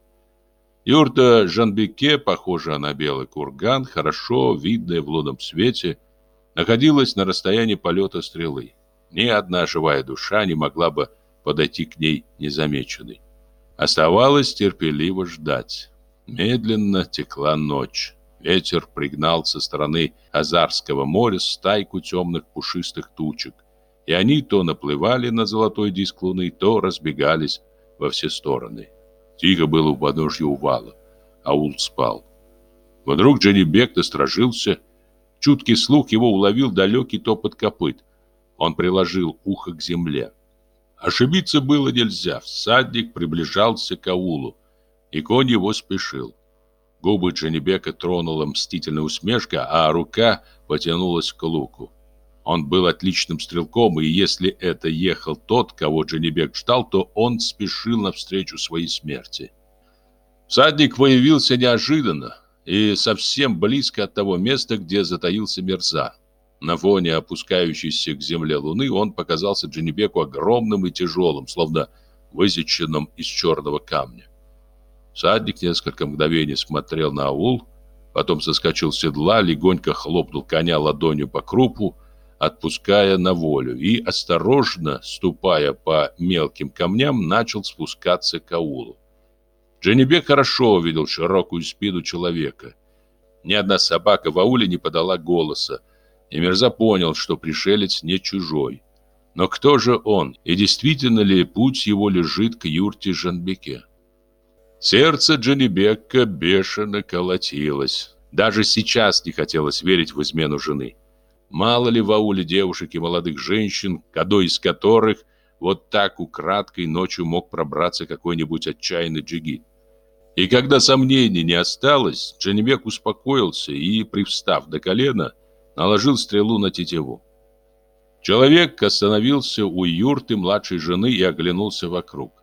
Юрта Жанбеке, похожая на белый курган, хорошо видная в лунном свете, находилась на расстоянии полета стрелы. Ни одна живая душа не могла бы подойти к ней незамеченной. Оставалось терпеливо ждать. Медленно текла ночь. Ветер пригнал со стороны Азарского моря стайку темных пушистых тучек, и они то наплывали на золотой диск луны, то разбегались во все стороны. Тихо было у подножья увала. Аул спал. Вдруг Дженнибек насторожился. Чуткий слух его уловил далекий топот копыт. Он приложил ухо к земле. Ошибиться было нельзя. Всадник приближался к аулу, и конь его спешил. Губы Джанибека тронула мстительная усмешка, а рука потянулась к луку. Он был отличным стрелком, и если это ехал тот, кого Джанибек ждал, то он спешил навстречу своей смерти. Всадник появился неожиданно и совсем близко от того места, где затаился Мерза. На фоне опускающейся к земле луны он показался Дженебеку огромным и тяжелым, словно высеченным из черного камня. Садник несколько мгновений смотрел на аул, потом соскочил с седла, легонько хлопнул коня ладонью по крупу, отпуская на волю, и, осторожно ступая по мелким камням, начал спускаться к аулу. Дженебек хорошо увидел широкую спину человека. Ни одна собака в ауле не подала голоса, и Мирза понял, что пришелец не чужой. Но кто же он, и действительно ли путь его лежит к юрте Жанбеке? Сердце Джанибека бешено колотилось. Даже сейчас не хотелось верить в измену жены. Мало ли в ауле девушек и молодых женщин, кадой из которых вот так украдкой ночью мог пробраться какой-нибудь отчаянный джигит. И когда сомнений не осталось, Джанибек успокоился и, привстав до колена, наложил стрелу на тетиву. Человек остановился у юрты младшей жены и оглянулся вокруг.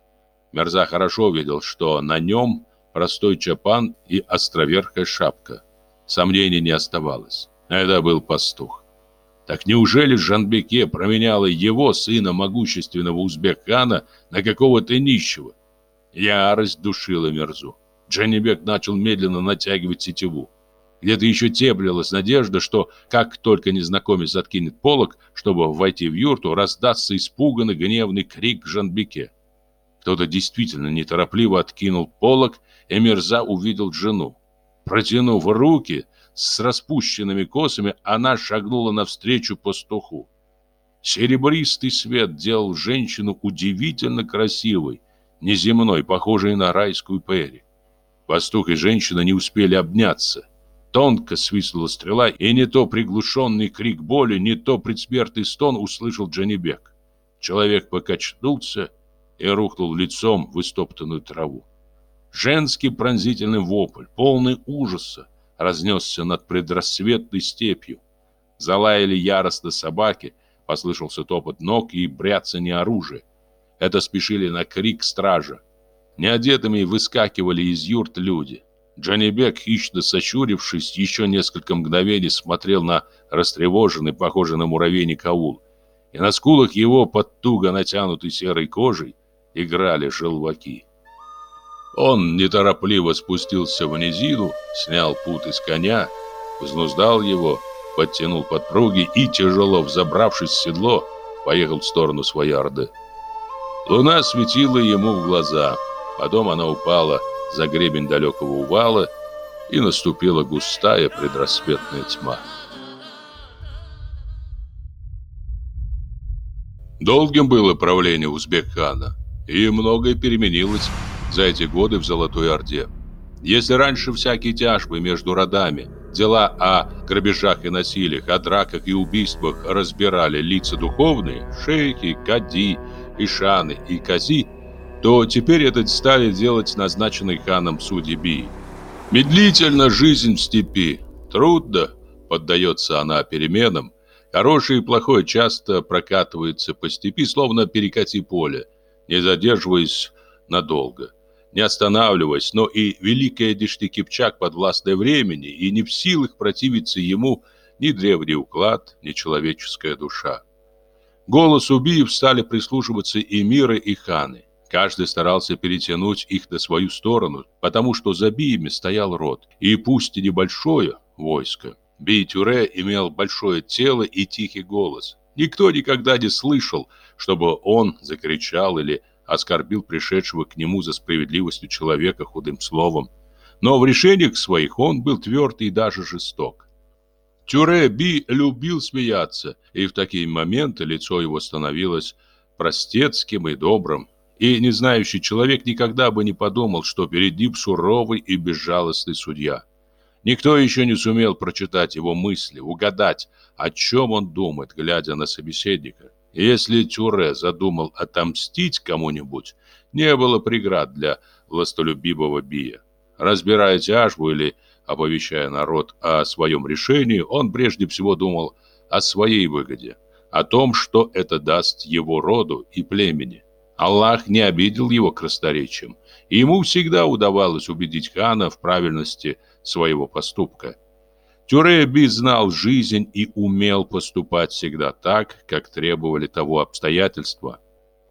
Мерза хорошо видел, что на нем простой чапан и островерхая шапка. Сомнений не оставалось. Это был пастух. Так неужели Жанбеке променяла его, сына могущественного узбек-хана, на какого-то нищего? Ярость душила Мерзу. Джанибек начал медленно натягивать сетеву. Где-то еще теплилась надежда, что как только незнакомец откинет полог, чтобы войти в юрту, раздастся испуганный гневный крик Жанбеке. Кто-то действительно неторопливо откинул полог, и Мирза увидел жену. Протянув руки с распущенными косами, она шагнула навстречу пастуху. Серебристый свет делал женщину удивительно красивой, неземной, похожей на райскую пери. Пастух и женщина не успели обняться. Тонко свистнула стрела, и не то приглушенный крик боли, не то предсмертный стон услышал Джанибек. Человек покачнулся и рухнул лицом в истоптанную траву. Женский пронзительный вопль, полный ужаса, разнесся над предрассветной степью. Залаяли яростно собаки, послышался топот ног и бряцание оружия. Это спешили на крик стража. Неодетыми выскакивали из юрт люди. Джанибек, хищно сощурившись, еще несколько мгновений смотрел на растревоженный, похожий на муравейник аул. И на скулах его под туго натянутой серой кожей играли желваки. Он неторопливо спустился в низину, снял пут из коня, взнуздал его, подтянул подпруги и, тяжело взобравшись в седло, поехал в сторону своей орды. Луна светила ему в глаза, потом она упала за гребень далекого увала, и наступила густая предрассветная тьма. Долгим было правление Узбек-хана, и многое переменилось за эти годы в Золотой Орде. Если раньше всякие тяжбы между родами, дела о грабежах и насилиях, о драках и убийствах разбирали лица духовные, шейхи, кади, ишаны и кази, то теперь это стали делать назначенный ханом судьи Бии. Медлительно жизнь в степи, трудно поддается она переменам, хорошее и плохое часто прокатывается по степи, словно перекати поле, не задерживаясь надолго, не останавливаясь, но и великая Дишти Кипчак подвластное времени и не в силах противиться ему ни древний уклад, ни человеческая душа. Голос убиев стали прислушиваться и миры, и ханы. Каждый старался перетянуть их на свою сторону, потому что за биями стоял род, и пусть и небольшое войско. Би-Тюре имел большое тело и тихий голос. Никто никогда не слышал, чтобы он закричал или оскорбил пришедшего к нему за справедливостью человека худым словом. Но в решениях своих он был твердый и даже жесток. Тюре Би любил смеяться, и в такие моменты лицо его становилось простецким и добрым, и незнающий человек никогда бы не подумал, что перед ним суровый и безжалостный судья. Никто еще не сумел прочитать его мысли, угадать, о чем он думает, глядя на собеседника. Если Тюре задумал отомстить кому-нибудь, не было преград для властолюбивого Бия. Разбирая тяжбу или оповещая народ о своем решении, он прежде всего думал о своей выгоде, о том, что это даст его роду и племени. Аллах не обидел его красноречием, и ему всегда удавалось убедить хана в правильности своего поступка. Тюреби знал жизнь и умел поступать всегда так, как требовали того обстоятельства.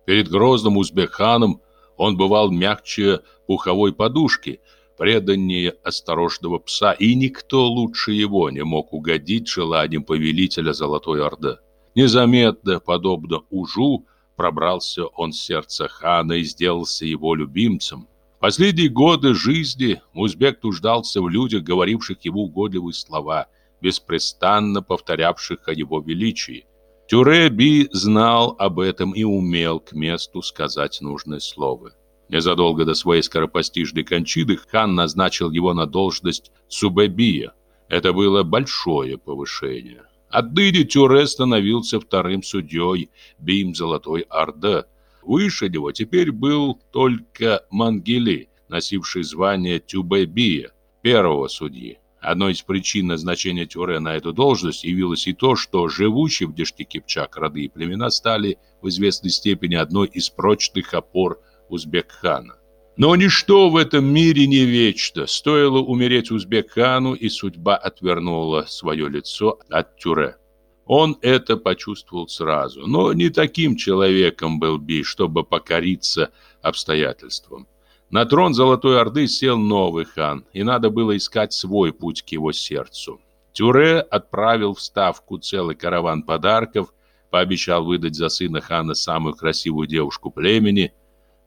Перед грозным узбекханом он бывал мягче пуховой подушки, преданнее осторожного пса, и никто лучше его не мог угодить желаниям повелителя Золотой Орды. Незаметно, подобно ужу, пробрался он в сердце хана и сделался его любимцем. Последние годы жизни Узбек нуждался в людях, говоривших ему угодливые слова, беспрестанно повторявших о его величии. Тюреби знал об этом и умел к месту сказать нужное слово. Незадолго до своей скоропостижной кончины хан назначил его на должность Субебия. Это было большое повышение. Отныне Тюре становился вторым судьей Бим Золотой Орды, Выше него теперь был только Мангели, носивший звание Тюбебия, первого судьи. Одной из причин назначения Тюре на эту должность явилось и то, что живущие в Дешти Кипчак роды и племена стали в известной степени одной из прочных опор Узбек-хана. Но ничто в этом мире не вечно. Стоило умереть Узбек-хану, и судьба отвернула свое лицо от Тюре. Он это почувствовал сразу, но не таким человеком был Би, чтобы покориться обстоятельствам. На трон Золотой Орды сел новый хан, и надо было искать свой путь к его сердцу. Тюре отправил в Ставку целый караван подарков, пообещал выдать за сына хана самую красивую девушку племени.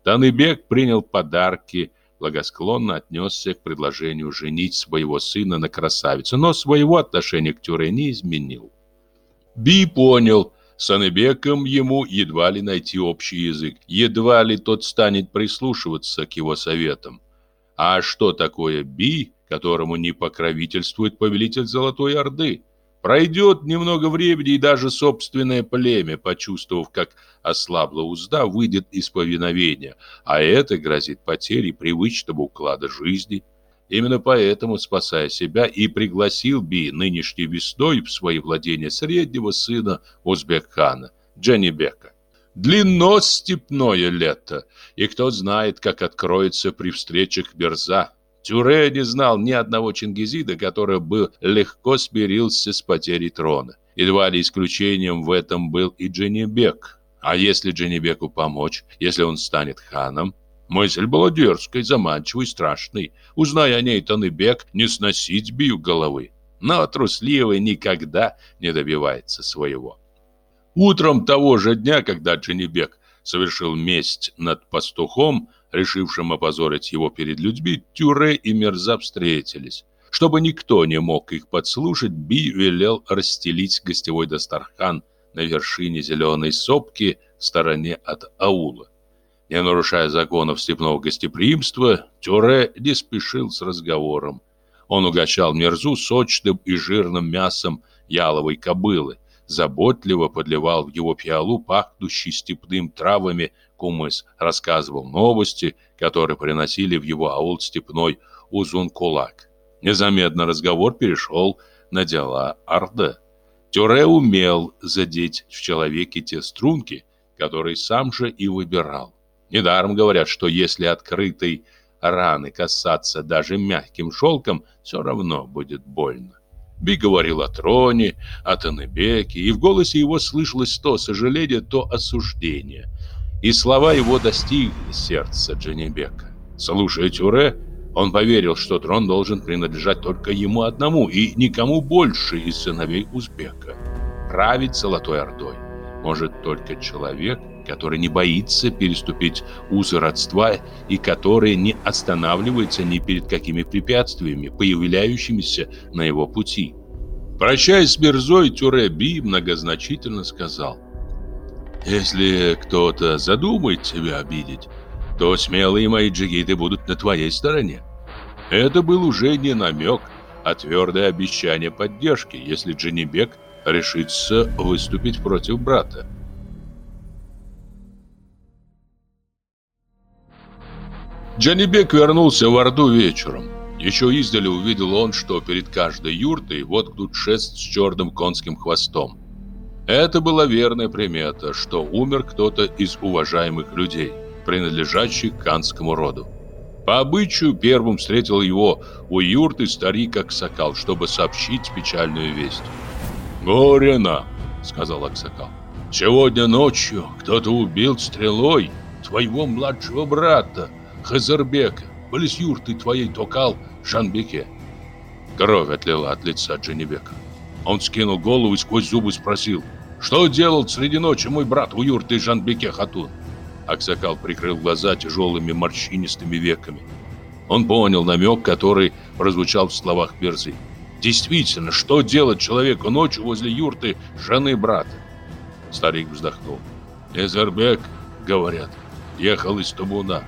Таныбек принял подарки, благосклонно отнесся к предложению женить своего сына на красавице, но своего отношения к Тюре не изменил. Би понял, с Анебеком ему едва ли найти общий язык, едва ли тот станет прислушиваться к его советам. А что такое Би, которому не покровительствует повелитель Золотой Орды? Пройдет немного времени, и даже собственное племя, почувствовав, как ослабла узда, выйдет из повиновения, а это грозит потерей привычного уклада жизни – Именно поэтому, спасая себя, и пригласил Би нынешней весной в свои владения среднего сына Узбек-хана, Джанибека. Длинно степное лето, и кто знает, как откроется при встречах Берза. Тюре не знал ни одного чингизида, который бы легко смирился с потерей трона. Едва ли исключением в этом был и Дженебек. А если Дженебеку помочь, если он станет ханом, Мысль была дерзкой, заманчивой, страшной. Узная о ней Таныбек, не сносить бью головы. Но трусливый никогда не добивается своего. Утром того же дня, когда Дженебек совершил месть над пастухом, решившим опозорить его перед людьми, Тюре и Мерза встретились. Чтобы никто не мог их подслушать, Би велел расстелить гостевой дастархан на вершине зеленой сопки в стороне от аула. Не нарушая законов степного гостеприимства, Тюре не спешил с разговором. Он угощал Мерзу сочным и жирным мясом яловой кобылы, заботливо подливал в его пиалу пахнущий степным травами кумыс, рассказывал новости, которые приносили в его аул степной Узун-Кулак. Незаметно разговор перешел на дела Орды. Тюре умел задеть в человеке те струнки, которые сам же и выбирал. Недаром говорят, что если открытой раны касаться даже мягким шелком, все равно будет больно. Би говорил о троне, о Танебеке, и в голосе его слышалось то сожаление, то осуждение. и слова его достигли сердца Дженебека. Слушая Тюре, он поверил, что трон должен принадлежать только ему одному и никому больше из сыновей Узбека. Править Золотой Ордой может только человек, который не боится переступить узы родства и который не останавливается ни перед какими препятствиями, появляющимися на его пути. Прощаясь с Мирзой, Тюреби многозначительно сказал, «Если кто-то задумает тебя обидеть, то смелые мои джигиты будут на твоей стороне». Это был уже не намек, а твердое обещание поддержки, если Дженнибек решится выступить против брата. Джанибек вернулся в Орду вечером. Еще издали увидел он, что перед каждой юртой воткнут шест с черным конским хвостом. Это была верная примета, что умер кто-то из уважаемых людей, принадлежащих канскому роду. По обычаю первым встретил его у юрты старик Аксакал, чтобы сообщить печальную весть. «Горена», — сказал Аксакал, — «сегодня ночью кто-то убил стрелой твоего младшего брата, Хазарбека, близ юрты твоей Токал Шанбеке. Кровь отлила от лица Дженебека. Он скинул голову и сквозь зубы спросил, что делал среди ночи мой брат у юрты Жанбеке Хатун. Аксакал прикрыл глаза тяжелыми морщинистыми веками. Он понял намек, который прозвучал в словах Берзы. Действительно, что делать человеку ночью возле юрты жены брата? Старик вздохнул. Эзербек, говорят, ехал из Табуна.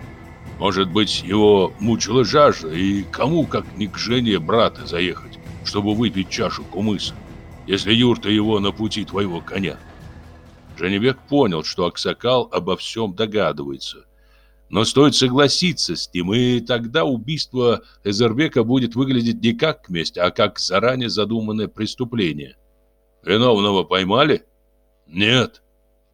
Может быть, его мучила жажда, и кому, как ни к жене брата, заехать, чтобы выпить чашу кумыса, если юрта его на пути твоего коня. Женебек понял, что Аксакал обо всем догадывается. Но стоит согласиться с ним, и тогда убийство Эзербека будет выглядеть не как месть, а как заранее задуманное преступление. Виновного поймали? Нет.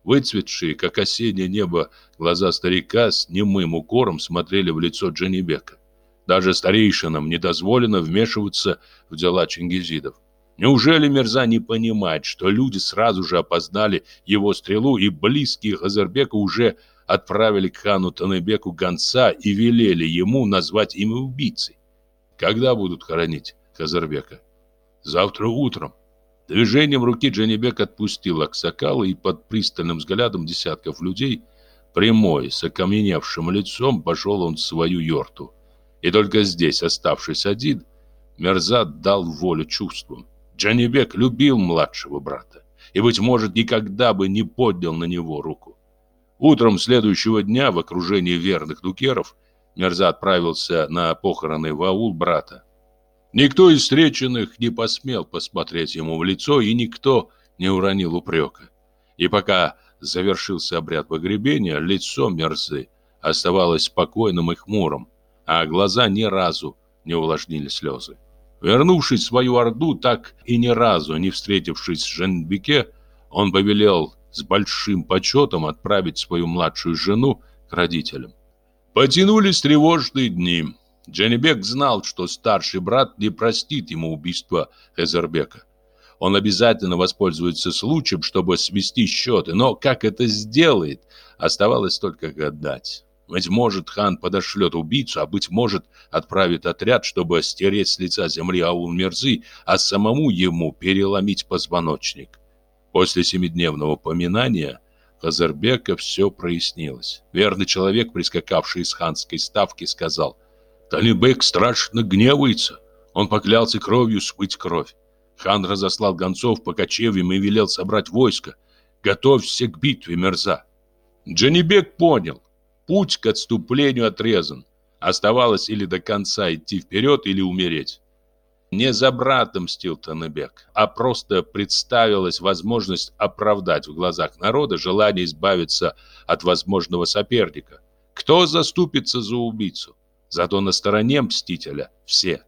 Выцветшие, как осеннее небо, глаза старика с немым укором смотрели в лицо Джанибека. Даже старейшинам не дозволено вмешиваться в дела чингизидов. Неужели Мирза не понимает, что люди сразу же опознали его стрелу и близкие Хазарбека уже отправили к хану Танебеку гонца и велели ему назвать имя убийцы? Когда будут хоронить Хазарбека? Завтра утром. Движением руки Джанибек отпустил Аксакала и под пристальным взглядом десятков людей, прямой, с окаменевшим лицом, пошел он в свою юрту. И только здесь, оставшись один, Мерзат дал волю чувствам. Джанибек любил младшего брата и, быть может, никогда бы не поднял на него руку. Утром следующего дня в окружении верных дукеров Мерза отправился на похороны в аул брата. Никто из встреченных не посмел посмотреть ему в лицо, и никто не уронил упрека. И пока завершился обряд погребения, лицо Мерзы оставалось спокойным и хмурым, а глаза ни разу не увлажнили слезы. Вернувшись в свою орду, так и ни разу не встретившись с Женбике, он повелел с большим почетом отправить свою младшую жену к родителям. Потянулись тревожные дни. Дженебек знал, что старший брат не простит ему убийство Хезербека. Он обязательно воспользуется случаем, чтобы свести счеты, но как это сделает, оставалось только гадать. Быть может, хан подошлет убийцу, а быть может, отправит отряд, чтобы стереть с лица земли Аул-Мерзы, а самому ему переломить позвоночник. После семидневного поминания Хазарбека все прояснилось. Верный человек, прискакавший из ханской ставки, сказал, Талибек страшно гневается. Он поклялся кровью смыть кровь. Хан разослал гонцов по кочевьям и велел собрать войско. Готовься к битве, мерза. Джанибек понял. Путь к отступлению отрезан. Оставалось или до конца идти вперед, или умереть. Не за братом мстил Таныбек, а просто представилась возможность оправдать в глазах народа желание избавиться от возможного соперника. Кто заступится за убийцу? Зато на стороне мстителя все.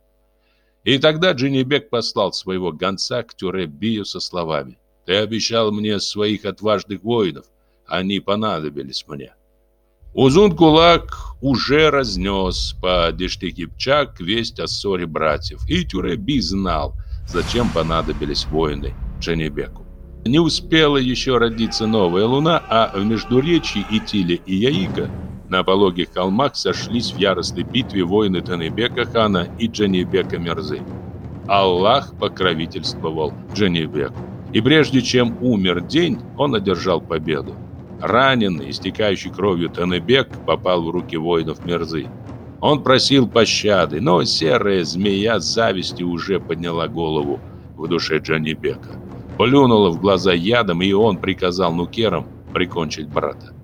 И тогда Джинибек послал своего гонца к Тюребию со словами «Ты обещал мне своих отважных воинов, они понадобились мне». Узун-Кулак уже разнес по Дештекипчак весть о ссоре братьев, и Тюреби знал, зачем понадобились воины Дженебеку. Не успела еще родиться новая луна, а в Междуречии Итиле и Яига на пологих холмах сошлись в яростной битве воины Танебека хана и Джанибека Мерзы. Аллах покровительствовал Джанибеку. И прежде чем умер день, он одержал победу. Раненый, истекающий кровью Танебек попал в руки воинов Мерзы. Он просил пощады, но серая змея зависти уже подняла голову в душе Джанибека. Плюнула в глаза ядом, и он приказал нукерам прикончить брата.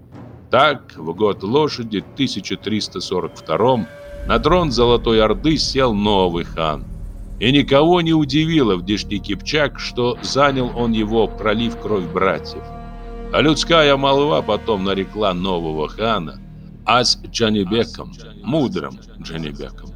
Так, в год лошади 1342 на трон Золотой Орды сел новый хан. И никого не удивило в Дишни Кипчак, что занял он его, пролив кровь братьев. А людская молва потом нарекла нового хана Ас Джанибеком, мудрым Джанибеком.